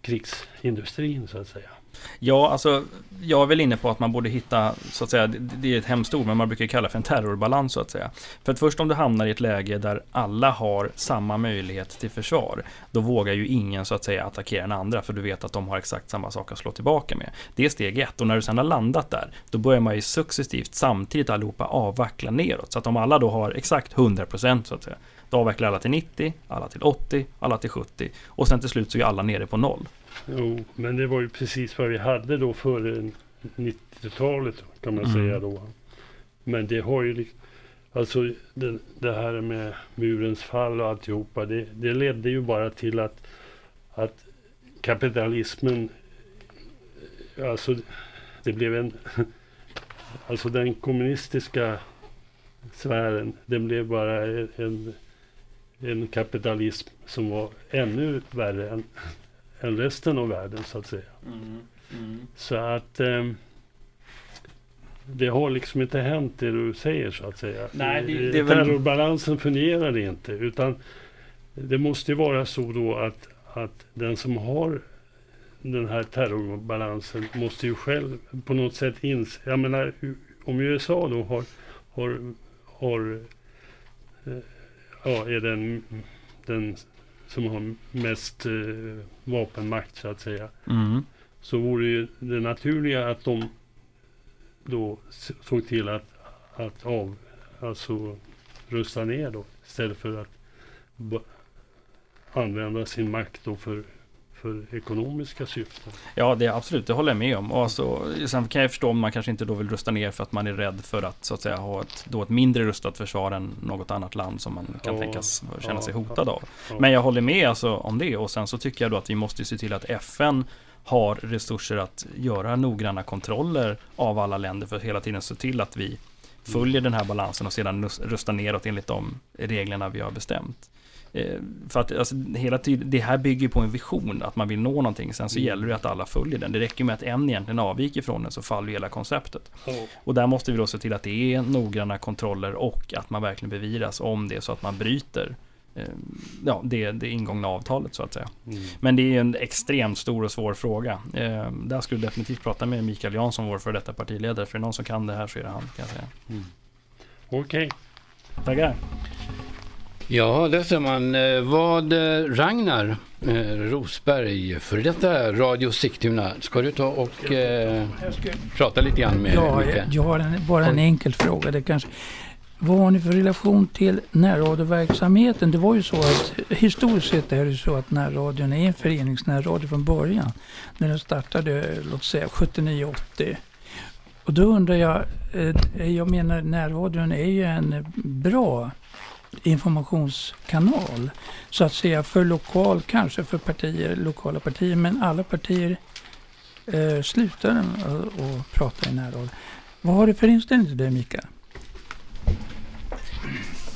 krigsindustrin så att säga. Ja, alltså jag är väl inne på att man borde hitta, så att säga, det, är ett hemskt ord, men man brukar kalla det för en terrorbalans så att säga. För att först om du hamnar i ett läge där alla har samma möjlighet till försvar, då vågar ju ingen så att säga attackera den andra, för du vet att de har exakt samma sak att slå tillbaka med. Det är steg ett, och när du sedan har landat där, då börjar man ju successivt samtidigt allihopa avvackla neråt. Så att om alla då har exakt 100% så att säga, då avvecklar alla till 90, alla till 80, alla till 70, och sen till slut så är alla nere på noll. Jo, men det var ju precis vad vi hade då före 90-talet kan man Mm. säga då. Men det har ju lik- Alltså det, det här med murens fall och alltihopa. Det, det ledde ju bara till att, att kapitalismen Alltså det blev en Alltså den kommunistiska sfären Den blev bara en, en kapitalism som var ännu värre än, än resten av världen så att säga. Så att ehm, det har liksom inte hänt det du säger så att säga. Nej, det- Eh, det väl- Terrorbalansen fungerar inte utan det måste ju vara så då att, att den som har den här terrorbalansen måste ju själv på något sätt inse. Jag menar om USA då har, har, har eh, ja, är den, den som har mest eh, vapenmakt så att säga Mm. så vore ju det naturliga att de då såg till att, att av, alltså rusta ner då istället för att använda sin makt då för, för ekonomiska syften. Ja, det är absolut, det håller jag med om. Och alltså, sen kan jag förstå om man kanske inte då vill rusta ner för att man är rädd för att så att säga ha ett, då ett mindre rustat försvar än något annat land som man kan Ja, tänkas känna ja, sig hotad av. Ja. Men jag håller med alltså om det och sen så tycker jag då att vi måste se till att FN har resurser att göra noggranna kontroller av alla länder för att hela tiden se till att vi följer den här balansen och sedan nus- rusta neråt enligt de reglerna vi har bestämt. Eh, För att alltså, hela tiden, det här bygger på en vision, att man vill nå någonting. Sen så Mm. gäller det att alla följer den. Det räcker med att en egentligen avviker från den så faller hela konceptet. Ja. Och där måste vi då se till att det är noggranna kontroller och att man verkligen beviras om det är så att man bryter eh, ja, det, det ingångna avtalet så att säga. Mm. Men det är en extremt stor och svår fråga. Eh, där skulle du definitivt prata med Mikael Jansson, vår för detta partiledare. För är det någon som kan det här så är det han, kan jag säga. Mm. Okej. Tackar! Ja, där ser man eh, vad eh, Ragnar eh, Rosberg, före detta Radio Sigtuna, ska du ta och eh, prata lite grann med ja, Micke? jag, har en, bara en enkel fråga. Det kanske, vad har ni för relation till närradioverksamheten? Det var ju så att historiskt sett är det så att närradion är en föreningsnärradio från början. När den startade, låt säga 79-80. Och då undrar jag, jag menar närradion är ju en bra informationskanal. Så att säga för lokal, kanske för partier, lokala partier, men alla partier eh, slutar att prata i närradio. Vad har du för inställning till det Mikael?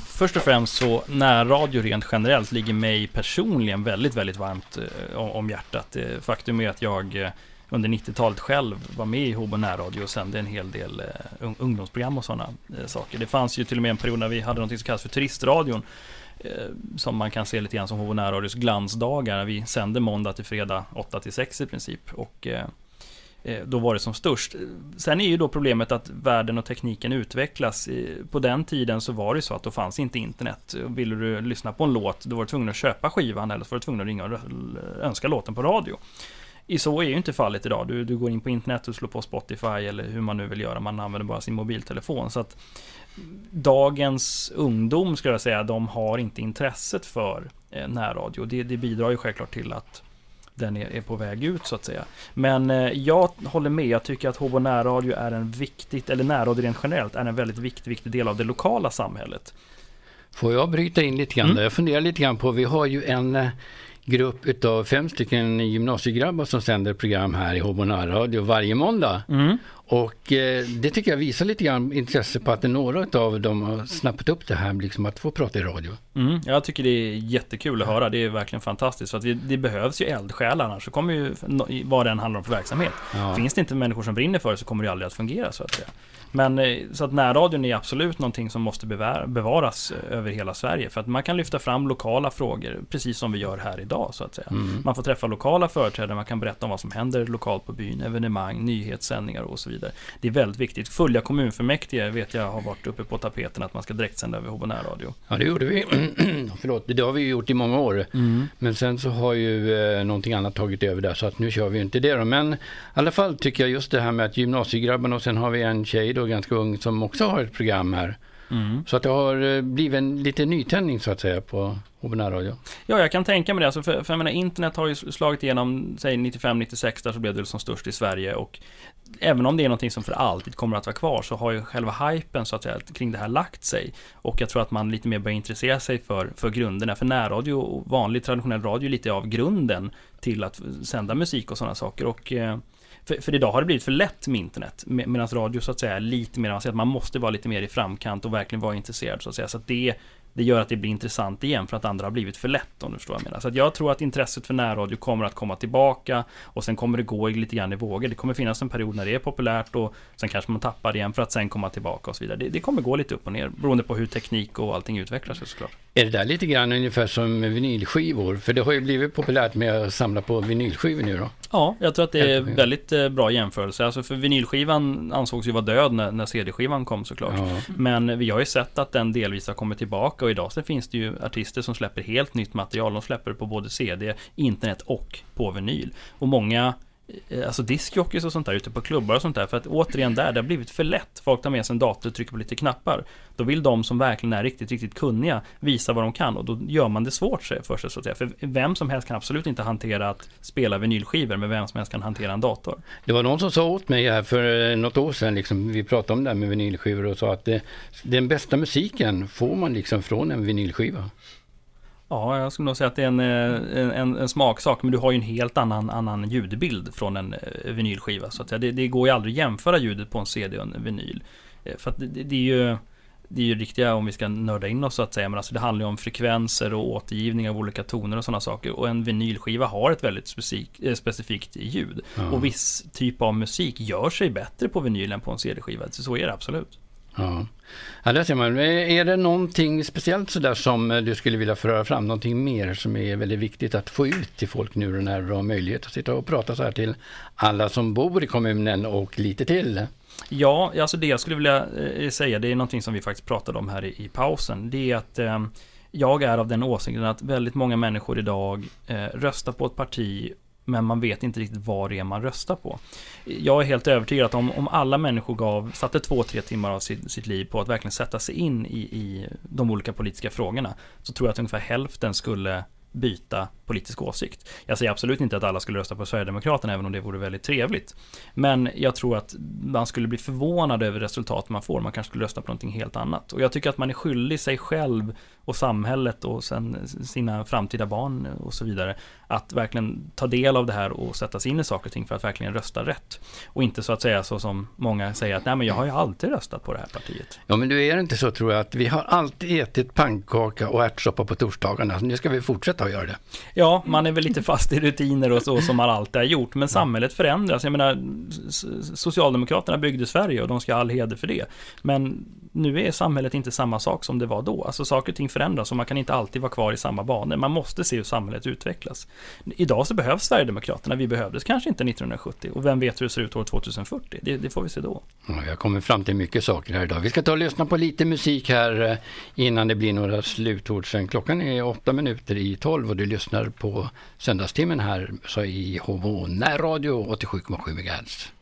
Först och främst så närradio rent generellt ligger mig personligen väldigt, väldigt varmt eh, om hjärtat. Eh, faktum är att jag eh, under 90-talet själv var med i Hobo närradio och sände en hel del eh, ungdomsprogram och sådana eh, saker. Det fanns ju till och med en period när vi hade något som kallas för turistradion. Eh, som man kan se lite grann som Hobo närradios glansdagar. Vi sände måndag till fredag 8 till 6 i princip. Och eh, eh, då var det som störst. Sen är ju då problemet att världen och tekniken utvecklas. Eh, på den tiden så var det så att då fanns inte internet. Ville du lyssna på en låt, då var du tvungen att köpa skivan eller så var du tvungen att ringa och önska låten på radio. I så är ju inte fallet idag. Du, du går in på internet och slår på Spotify eller hur man nu vill göra. Man använder bara sin mobiltelefon. Så att dagens ungdom, skulle jag säga, de har inte intresset för eh, närradio. Det, det bidrar ju självklart till att den är, är på väg ut så att säga. Men eh, jag håller med, jag tycker att HB närradio är en viktigt, eller närradio rent generellt, är en väldigt viktig, viktig del av det lokala samhället. Får jag bryta in lite grann Mm. Jag funderar lite grann på, vi har ju en eh, grupp utav fem stycken gymnasiegrabbar som sänder program här i Håbo närradio varje måndag. Och eh, det tycker jag visar lite grann intresse på att några av dem har snappat upp det här liksom att få prata i radio. Mm, jag tycker det är jättekul att höra, det är verkligen fantastiskt. För att vi, det behövs ju eldsjälar, annars så kommer ju, vad det än handlar om för verksamhet. Ja. Finns det inte människor som brinner för det så kommer det aldrig att fungera så att säga. Men eh, så att närradion är absolut någonting som måste bevar- bevaras eh, över hela Sverige. För att man kan lyfta fram lokala frågor, precis som vi gör här idag så att säga. Mm. Man får träffa lokala företrädare, man kan berätta om vad som händer lokalt på byn, evenemang, nyhetssändningar och så vidare. Det är väldigt viktigt. Följa kommunfullmäktige vet jag har varit uppe på tapeten att man ska direktsända över HB närradio. Ja, det gjorde vi. Förlåt, det har vi gjort i många år. Men sen så har ju eh, någonting annat tagit över där så att nu kör vi inte det då. Men i alla fall tycker jag just det här med att gymnasiegrabbarna och sen har vi en tjej då ganska ung som också har ett program här. Mm. Så att det har eh, blivit en lite nytändning så att säga på HB närradio. Ja, jag kan tänka mig det. Alltså för, för jag menar, internet har ju slagit igenom, säg 95-96, där så blev det som störst i Sverige. Och även om det är någonting som för alltid kommer att vara kvar, så har ju själva hypen så att säga, kring det här lagt sig. Och jag tror att man lite mer börjar intressera sig för, för grunderna. För närradio och vanlig traditionell radio är lite av grunden till att sända musik och sådana saker. Och eh, för, för idag har det blivit för lätt med internet, med, medan radio så att säga är lite mer avancerat. Man måste vara lite mer i framkant och verkligen vara intresserad så att säga. Så att det, det gör att det blir intressant igen för att andra har blivit för lätt om du förstår vad jag menar. Så att jag tror att intresset för närradio kommer att komma tillbaka och sen kommer det gå lite grann i vågor. Det kommer finnas en period när det är populärt och sen kanske man tappar det igen för att sen komma tillbaka och så vidare. Det, det kommer gå lite upp och ner beroende på hur teknik och allting utvecklar sig såklart. Är det där lite grann ungefär som vinylskivor? För det har ju blivit populärt med att samla på vinylskivor nu då. Ja, jag tror att det är väldigt eh, bra jämförelse. Alltså för vinylskivan ansågs ju vara död när, när CD-skivan kom såklart. Ja. Men vi har ju sett att den delvis har kommit tillbaka och idag så finns det ju artister som släpper helt nytt material. De släpper på både CD, internet och på vinyl. Och många Eh, alltså diskjockeys och sånt där ute på klubbar och sånt där. För att återigen där, det har blivit för lätt. Folk tar med sig en dator och trycker på lite knappar. Då vill de som verkligen är riktigt, riktigt kunniga visa vad de kan. Och då gör man det svårt för sig så att säga. För vem som helst kan absolut inte hantera att spela vinylskivor. Men vem som helst kan hantera en dator. Det var någon som sa åt mig här för eh, något år sedan, liksom, vi pratade om det här med vinylskivor och sa att det, den bästa musiken får man liksom från en vinylskiva. Ja, jag skulle nog säga att det är en, eh, en, en, en smaksak, men du har ju en helt annan, annan ljudbild från en eh, vinylskiva. Så att det, det går ju aldrig att jämföra ljudet på en CD och en vinyl. Eh, För att det, det är ju det är ju riktiga, om vi ska nörda in oss så att säga, men alltså det handlar ju om frekvenser och återgivning av olika toner och sådana saker. Och en vinylskiva har ett väldigt specifik, eh, specifikt ljud. Ja. Och viss typ av musik gör sig bättre på vinyl än på en CD-skiva. Så så är det absolut. Ja. Ja, där ser man. Är det någonting speciellt sådär som eh, du skulle vilja föra fram? Någonting mer som är väldigt viktigt att få ut till folk nu när du har möjlighet att sitta och prata så här till alla som bor i kommunen och lite till? Ja, alltså det jag skulle vilja eh, säga, det är någonting som vi faktiskt pratade om här i, i pausen. Det är att eh, jag är av den åsikten att väldigt många människor idag eh, röstar på ett parti men man vet inte riktigt vad det är man röstar på. Jag är helt övertygad att om, om alla människor gav, satte två, tre timmar av sitt, sitt liv på att verkligen sätta sig in i, i de olika politiska frågorna, så tror jag att ungefär hälften skulle byta politisk åsikt. Jag säger absolut inte att alla skulle rösta på Sverigedemokraterna, även om det vore väldigt trevligt. Men jag tror att man skulle bli förvånad över resultat man får. Man kanske skulle rösta på någonting helt annat. Och jag tycker att man är skyldig sig själv och samhället och sen sina framtida barn och så vidare att verkligen ta del av det här och sätta sig in i saker och ting för att verkligen rösta rätt. Och inte så att säga så som många säger att nej men jag har ju alltid röstat på det här partiet. Ja, men nu är det inte så tror jag att vi har alltid ätit pannkaka och ärtsoppa på torsdagarna. Nu ska vi fortsätta att göra det. Ja, man är väl lite fast i rutiner och så som man alltid har gjort. Men samhället förändras. Jag menar, Socialdemokraterna byggde Sverige och de ska ha all heder för det. Men nu är samhället inte samma sak som det var då. Alltså saker och ting förändras och man kan inte alltid vara kvar i samma banor. Man måste se hur samhället utvecklas. Idag så behövs Sverigedemokraterna. Vi behövdes kanske inte 1970. Och vem vet hur det ser ut år 2040? Det, det får vi se då. Ja, jag kommer fram till mycket saker här idag. Vi ska ta och lyssna på lite musik här eh, innan det blir några slutord sen. Klockan är åtta minuter i tolv och du lyssnar på söndagstimmen här så i HVO närradio 87,7 MHz.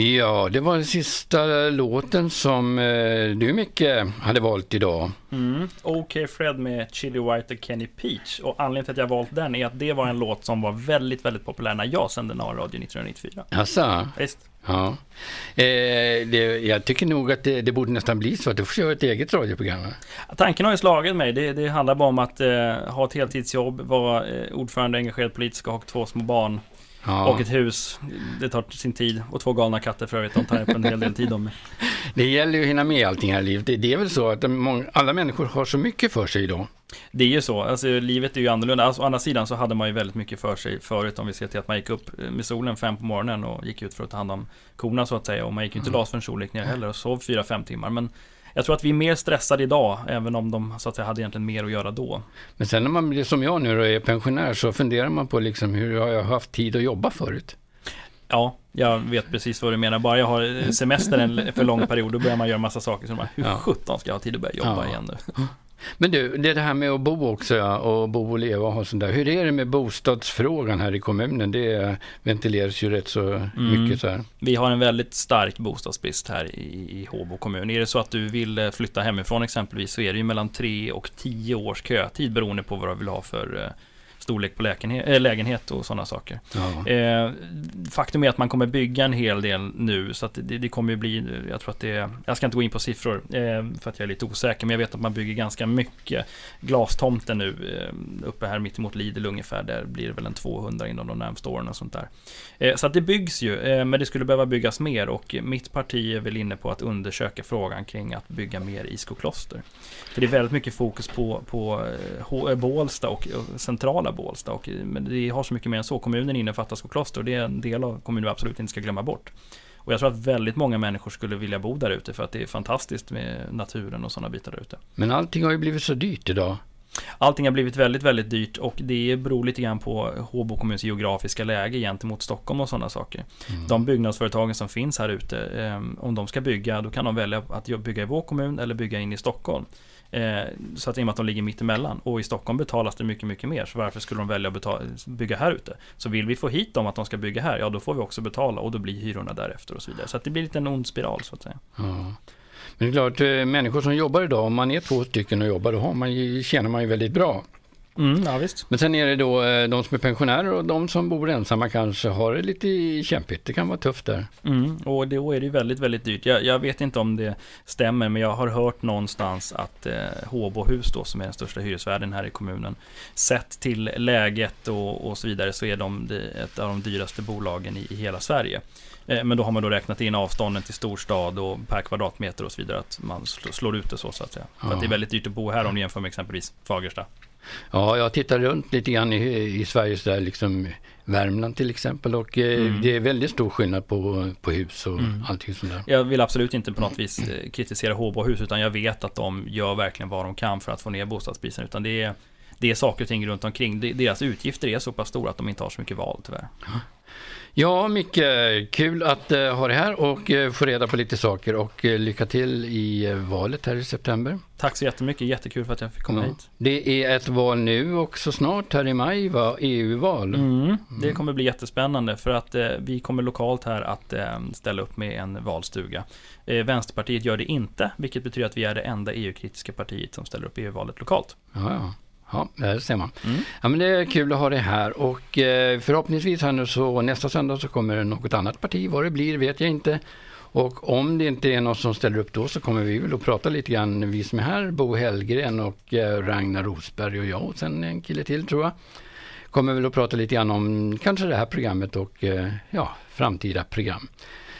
Ja, det var den sista låten som eh, du Micke hade valt idag. Mm. OK Fred med Chili White och Kenny Peach. Och anledningen till att jag valt den är att det var en låt som var väldigt, väldigt populär när jag sände närradio 1994. Asså? Visst? Ja. Eh, det, jag tycker nog att det, det borde nästan bli så att du får köra ett eget radioprogram. va? Tanken har ju slagit mig. Det, det handlar bara om att eh, ha ett heltidsjobb, vara eh, ordförande, engagerad politisk och ha två små barn. Ja. Och ett hus. Det tar sin tid. Och två galna katter för övrigt. De tar upp en hel del tid om. Det gäller ju att hinna med allting här i livet. Det, det är väl så att många, alla människor har så mycket för sig idag. Det är ju så, alltså livet är ju annorlunda. Alltså, å andra sidan så hade man ju väldigt mycket för sig förut om vi ser till att man gick upp med solen fem på morgonen och gick ut för att ta hand om korna så att säga. Och man gick ju inte las förrän solen gick ner heller och sov fyra, fem timmar. Men jag tror att vi är mer stressade idag, även om de så att säga hade egentligen mer att göra då. Men sen när man blir som jag nu och är pensionär så funderar man på liksom hur har jag haft tid att jobba förut? Ja, jag vet precis vad du menar. Bara jag har semester en för lång period, då börjar man göra massa saker. Så man, hur sjutton ska jag ha tid att börja jobba Ja. igen nu? Men du, det är det här med att bo också ja, och bo och leva och ha sånt där. Hur är det med bostadsfrågan här i kommunen? Det ventileras ju rätt så mycket så här. Vi har en väldigt stark bostadsbrist här i, i Håbo kommun. Är det så att du vill eh, flytta hemifrån exempelvis så är det ju mellan tre och tio års kötid beroende på vad du vill ha för eh, storlek på lägenhet, äh, lägenhet och sådana saker. Ja. Eh, faktum är att man kommer bygga en hel del nu så att det, det kommer ju bli, jag tror att det är, jag ska inte gå in på siffror eh, för att jag är lite osäker, men jag vet att man bygger ganska mycket. Glastomten nu eh, uppe här mittemot Lidl ungefär, där blir det väl en 200 inom de närmaste åren och sånt där. Eh, så att det byggs ju, eh, men det skulle behöva byggas mer och mitt parti är väl inne på att undersöka frågan kring att bygga mer i Skokloster. För det är väldigt mycket fokus på, på eh, eh, Bålsta och centrala Bålsta. Och, men det har så mycket mer än så. Kommunen innefattar Skokloster och det är en del av kommunen vi absolut inte ska glömma bort. Och jag tror att väldigt många människor skulle vilja bo där ute för att det är fantastiskt med naturen och sådana bitar där ute. Men allting har ju blivit så dyrt idag. Allting har blivit väldigt, väldigt dyrt och det beror lite grann på Håbo kommuns geografiska läge gentemot Stockholm och sådana saker. De byggnadsföretagen som finns här ute, eh, om de ska bygga, då kan de välja att bygga i vår kommun eller bygga in i Stockholm. Eh, så att i och med att de ligger mitt emellan. Och i Stockholm betalas det mycket, mycket mer. Så varför skulle de välja att betala, bygga här ute? Så vill vi få hit dem att de ska bygga här, ja då får vi också betala och då blir hyrorna därefter och så vidare. Så att det blir lite en ond spiral så att säga. Ja. Men det är klart, eh, människor som jobbar idag, om man är två stycken och jobbar, då har man ju, tjänar man ju väldigt bra. Mm, ja, visst. Men sen är det då eh, de som är pensionärer och de som bor ensamma kanske har det lite kämpigt. Det kan vara tufft där. Mm, och då är det ju väldigt, väldigt dyrt. Jag, jag vet inte om det stämmer, men jag har hört någonstans att eh, Håbohus då, som är den största hyresvärden här i kommunen, sett till läget och, och så vidare, så är de ett av de dyraste bolagen i, i hela Sverige. Eh, men då har man då räknat in avstånden till storstad och per kvadratmeter och så vidare, att man slår, ut det så, så att säga. För Ja. att det är väldigt dyrt att bo här om du jämför med exempelvis Fagersta. Ja, jag tittar runt lite grann i, i Sverige, så där, liksom Värmland till exempel. Och eh, Mm. det är väldigt stor skillnad på, på hus och allting sånt där. Jag vill absolut inte på något vis eh, kritisera Håbohus, utan jag vet att de gör verkligen vad de kan för att få ner bostadspriserna. Utan det är, det är saker och ting runt omkring. Deras utgifter är så pass stora att de inte har så mycket val tyvärr. Ja, Micke, kul att eh, ha det här och eh, få reda på lite saker. Och eh, lycka till i valet här i september. Tack så jättemycket, jättekul för att jag fick komma Ja. hit. Det är ett val nu också snart här i maj, va? EU-val. Mm. Det kommer bli jättespännande för att vi kommer lokalt här att ställa upp med en valstuga. Vänsterpartiet gör det inte, vilket betyder att vi är det enda EU-kritiska partiet som ställer upp i EU-valet lokalt. Ja, ja. Ja, där ser man. Mm. Ja, men det är kul att ha det här och eh, förhoppningsvis här nu så nästa söndag så kommer det något annat parti. Vad det blir vet jag inte. Och om det inte är någon som ställer upp då så kommer vi väl att prata lite grann, vi som är här, Bo Hellgren och eh, Ragnar Rosberg och jag och sen en kille till tror jag. Kommer väl att prata lite grann om kanske det här programmet och eh, ja, framtida program.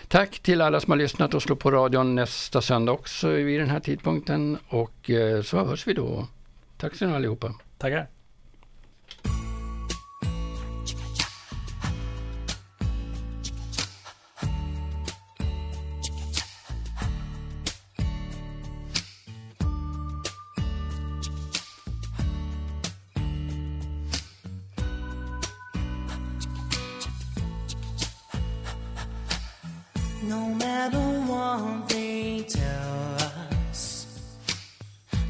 Tack till alla som har lyssnat och slå på radion nästa söndag också vid den här tidpunkten och så hörs vi då. Tack så mycket allihopa. Tackar! No matter what they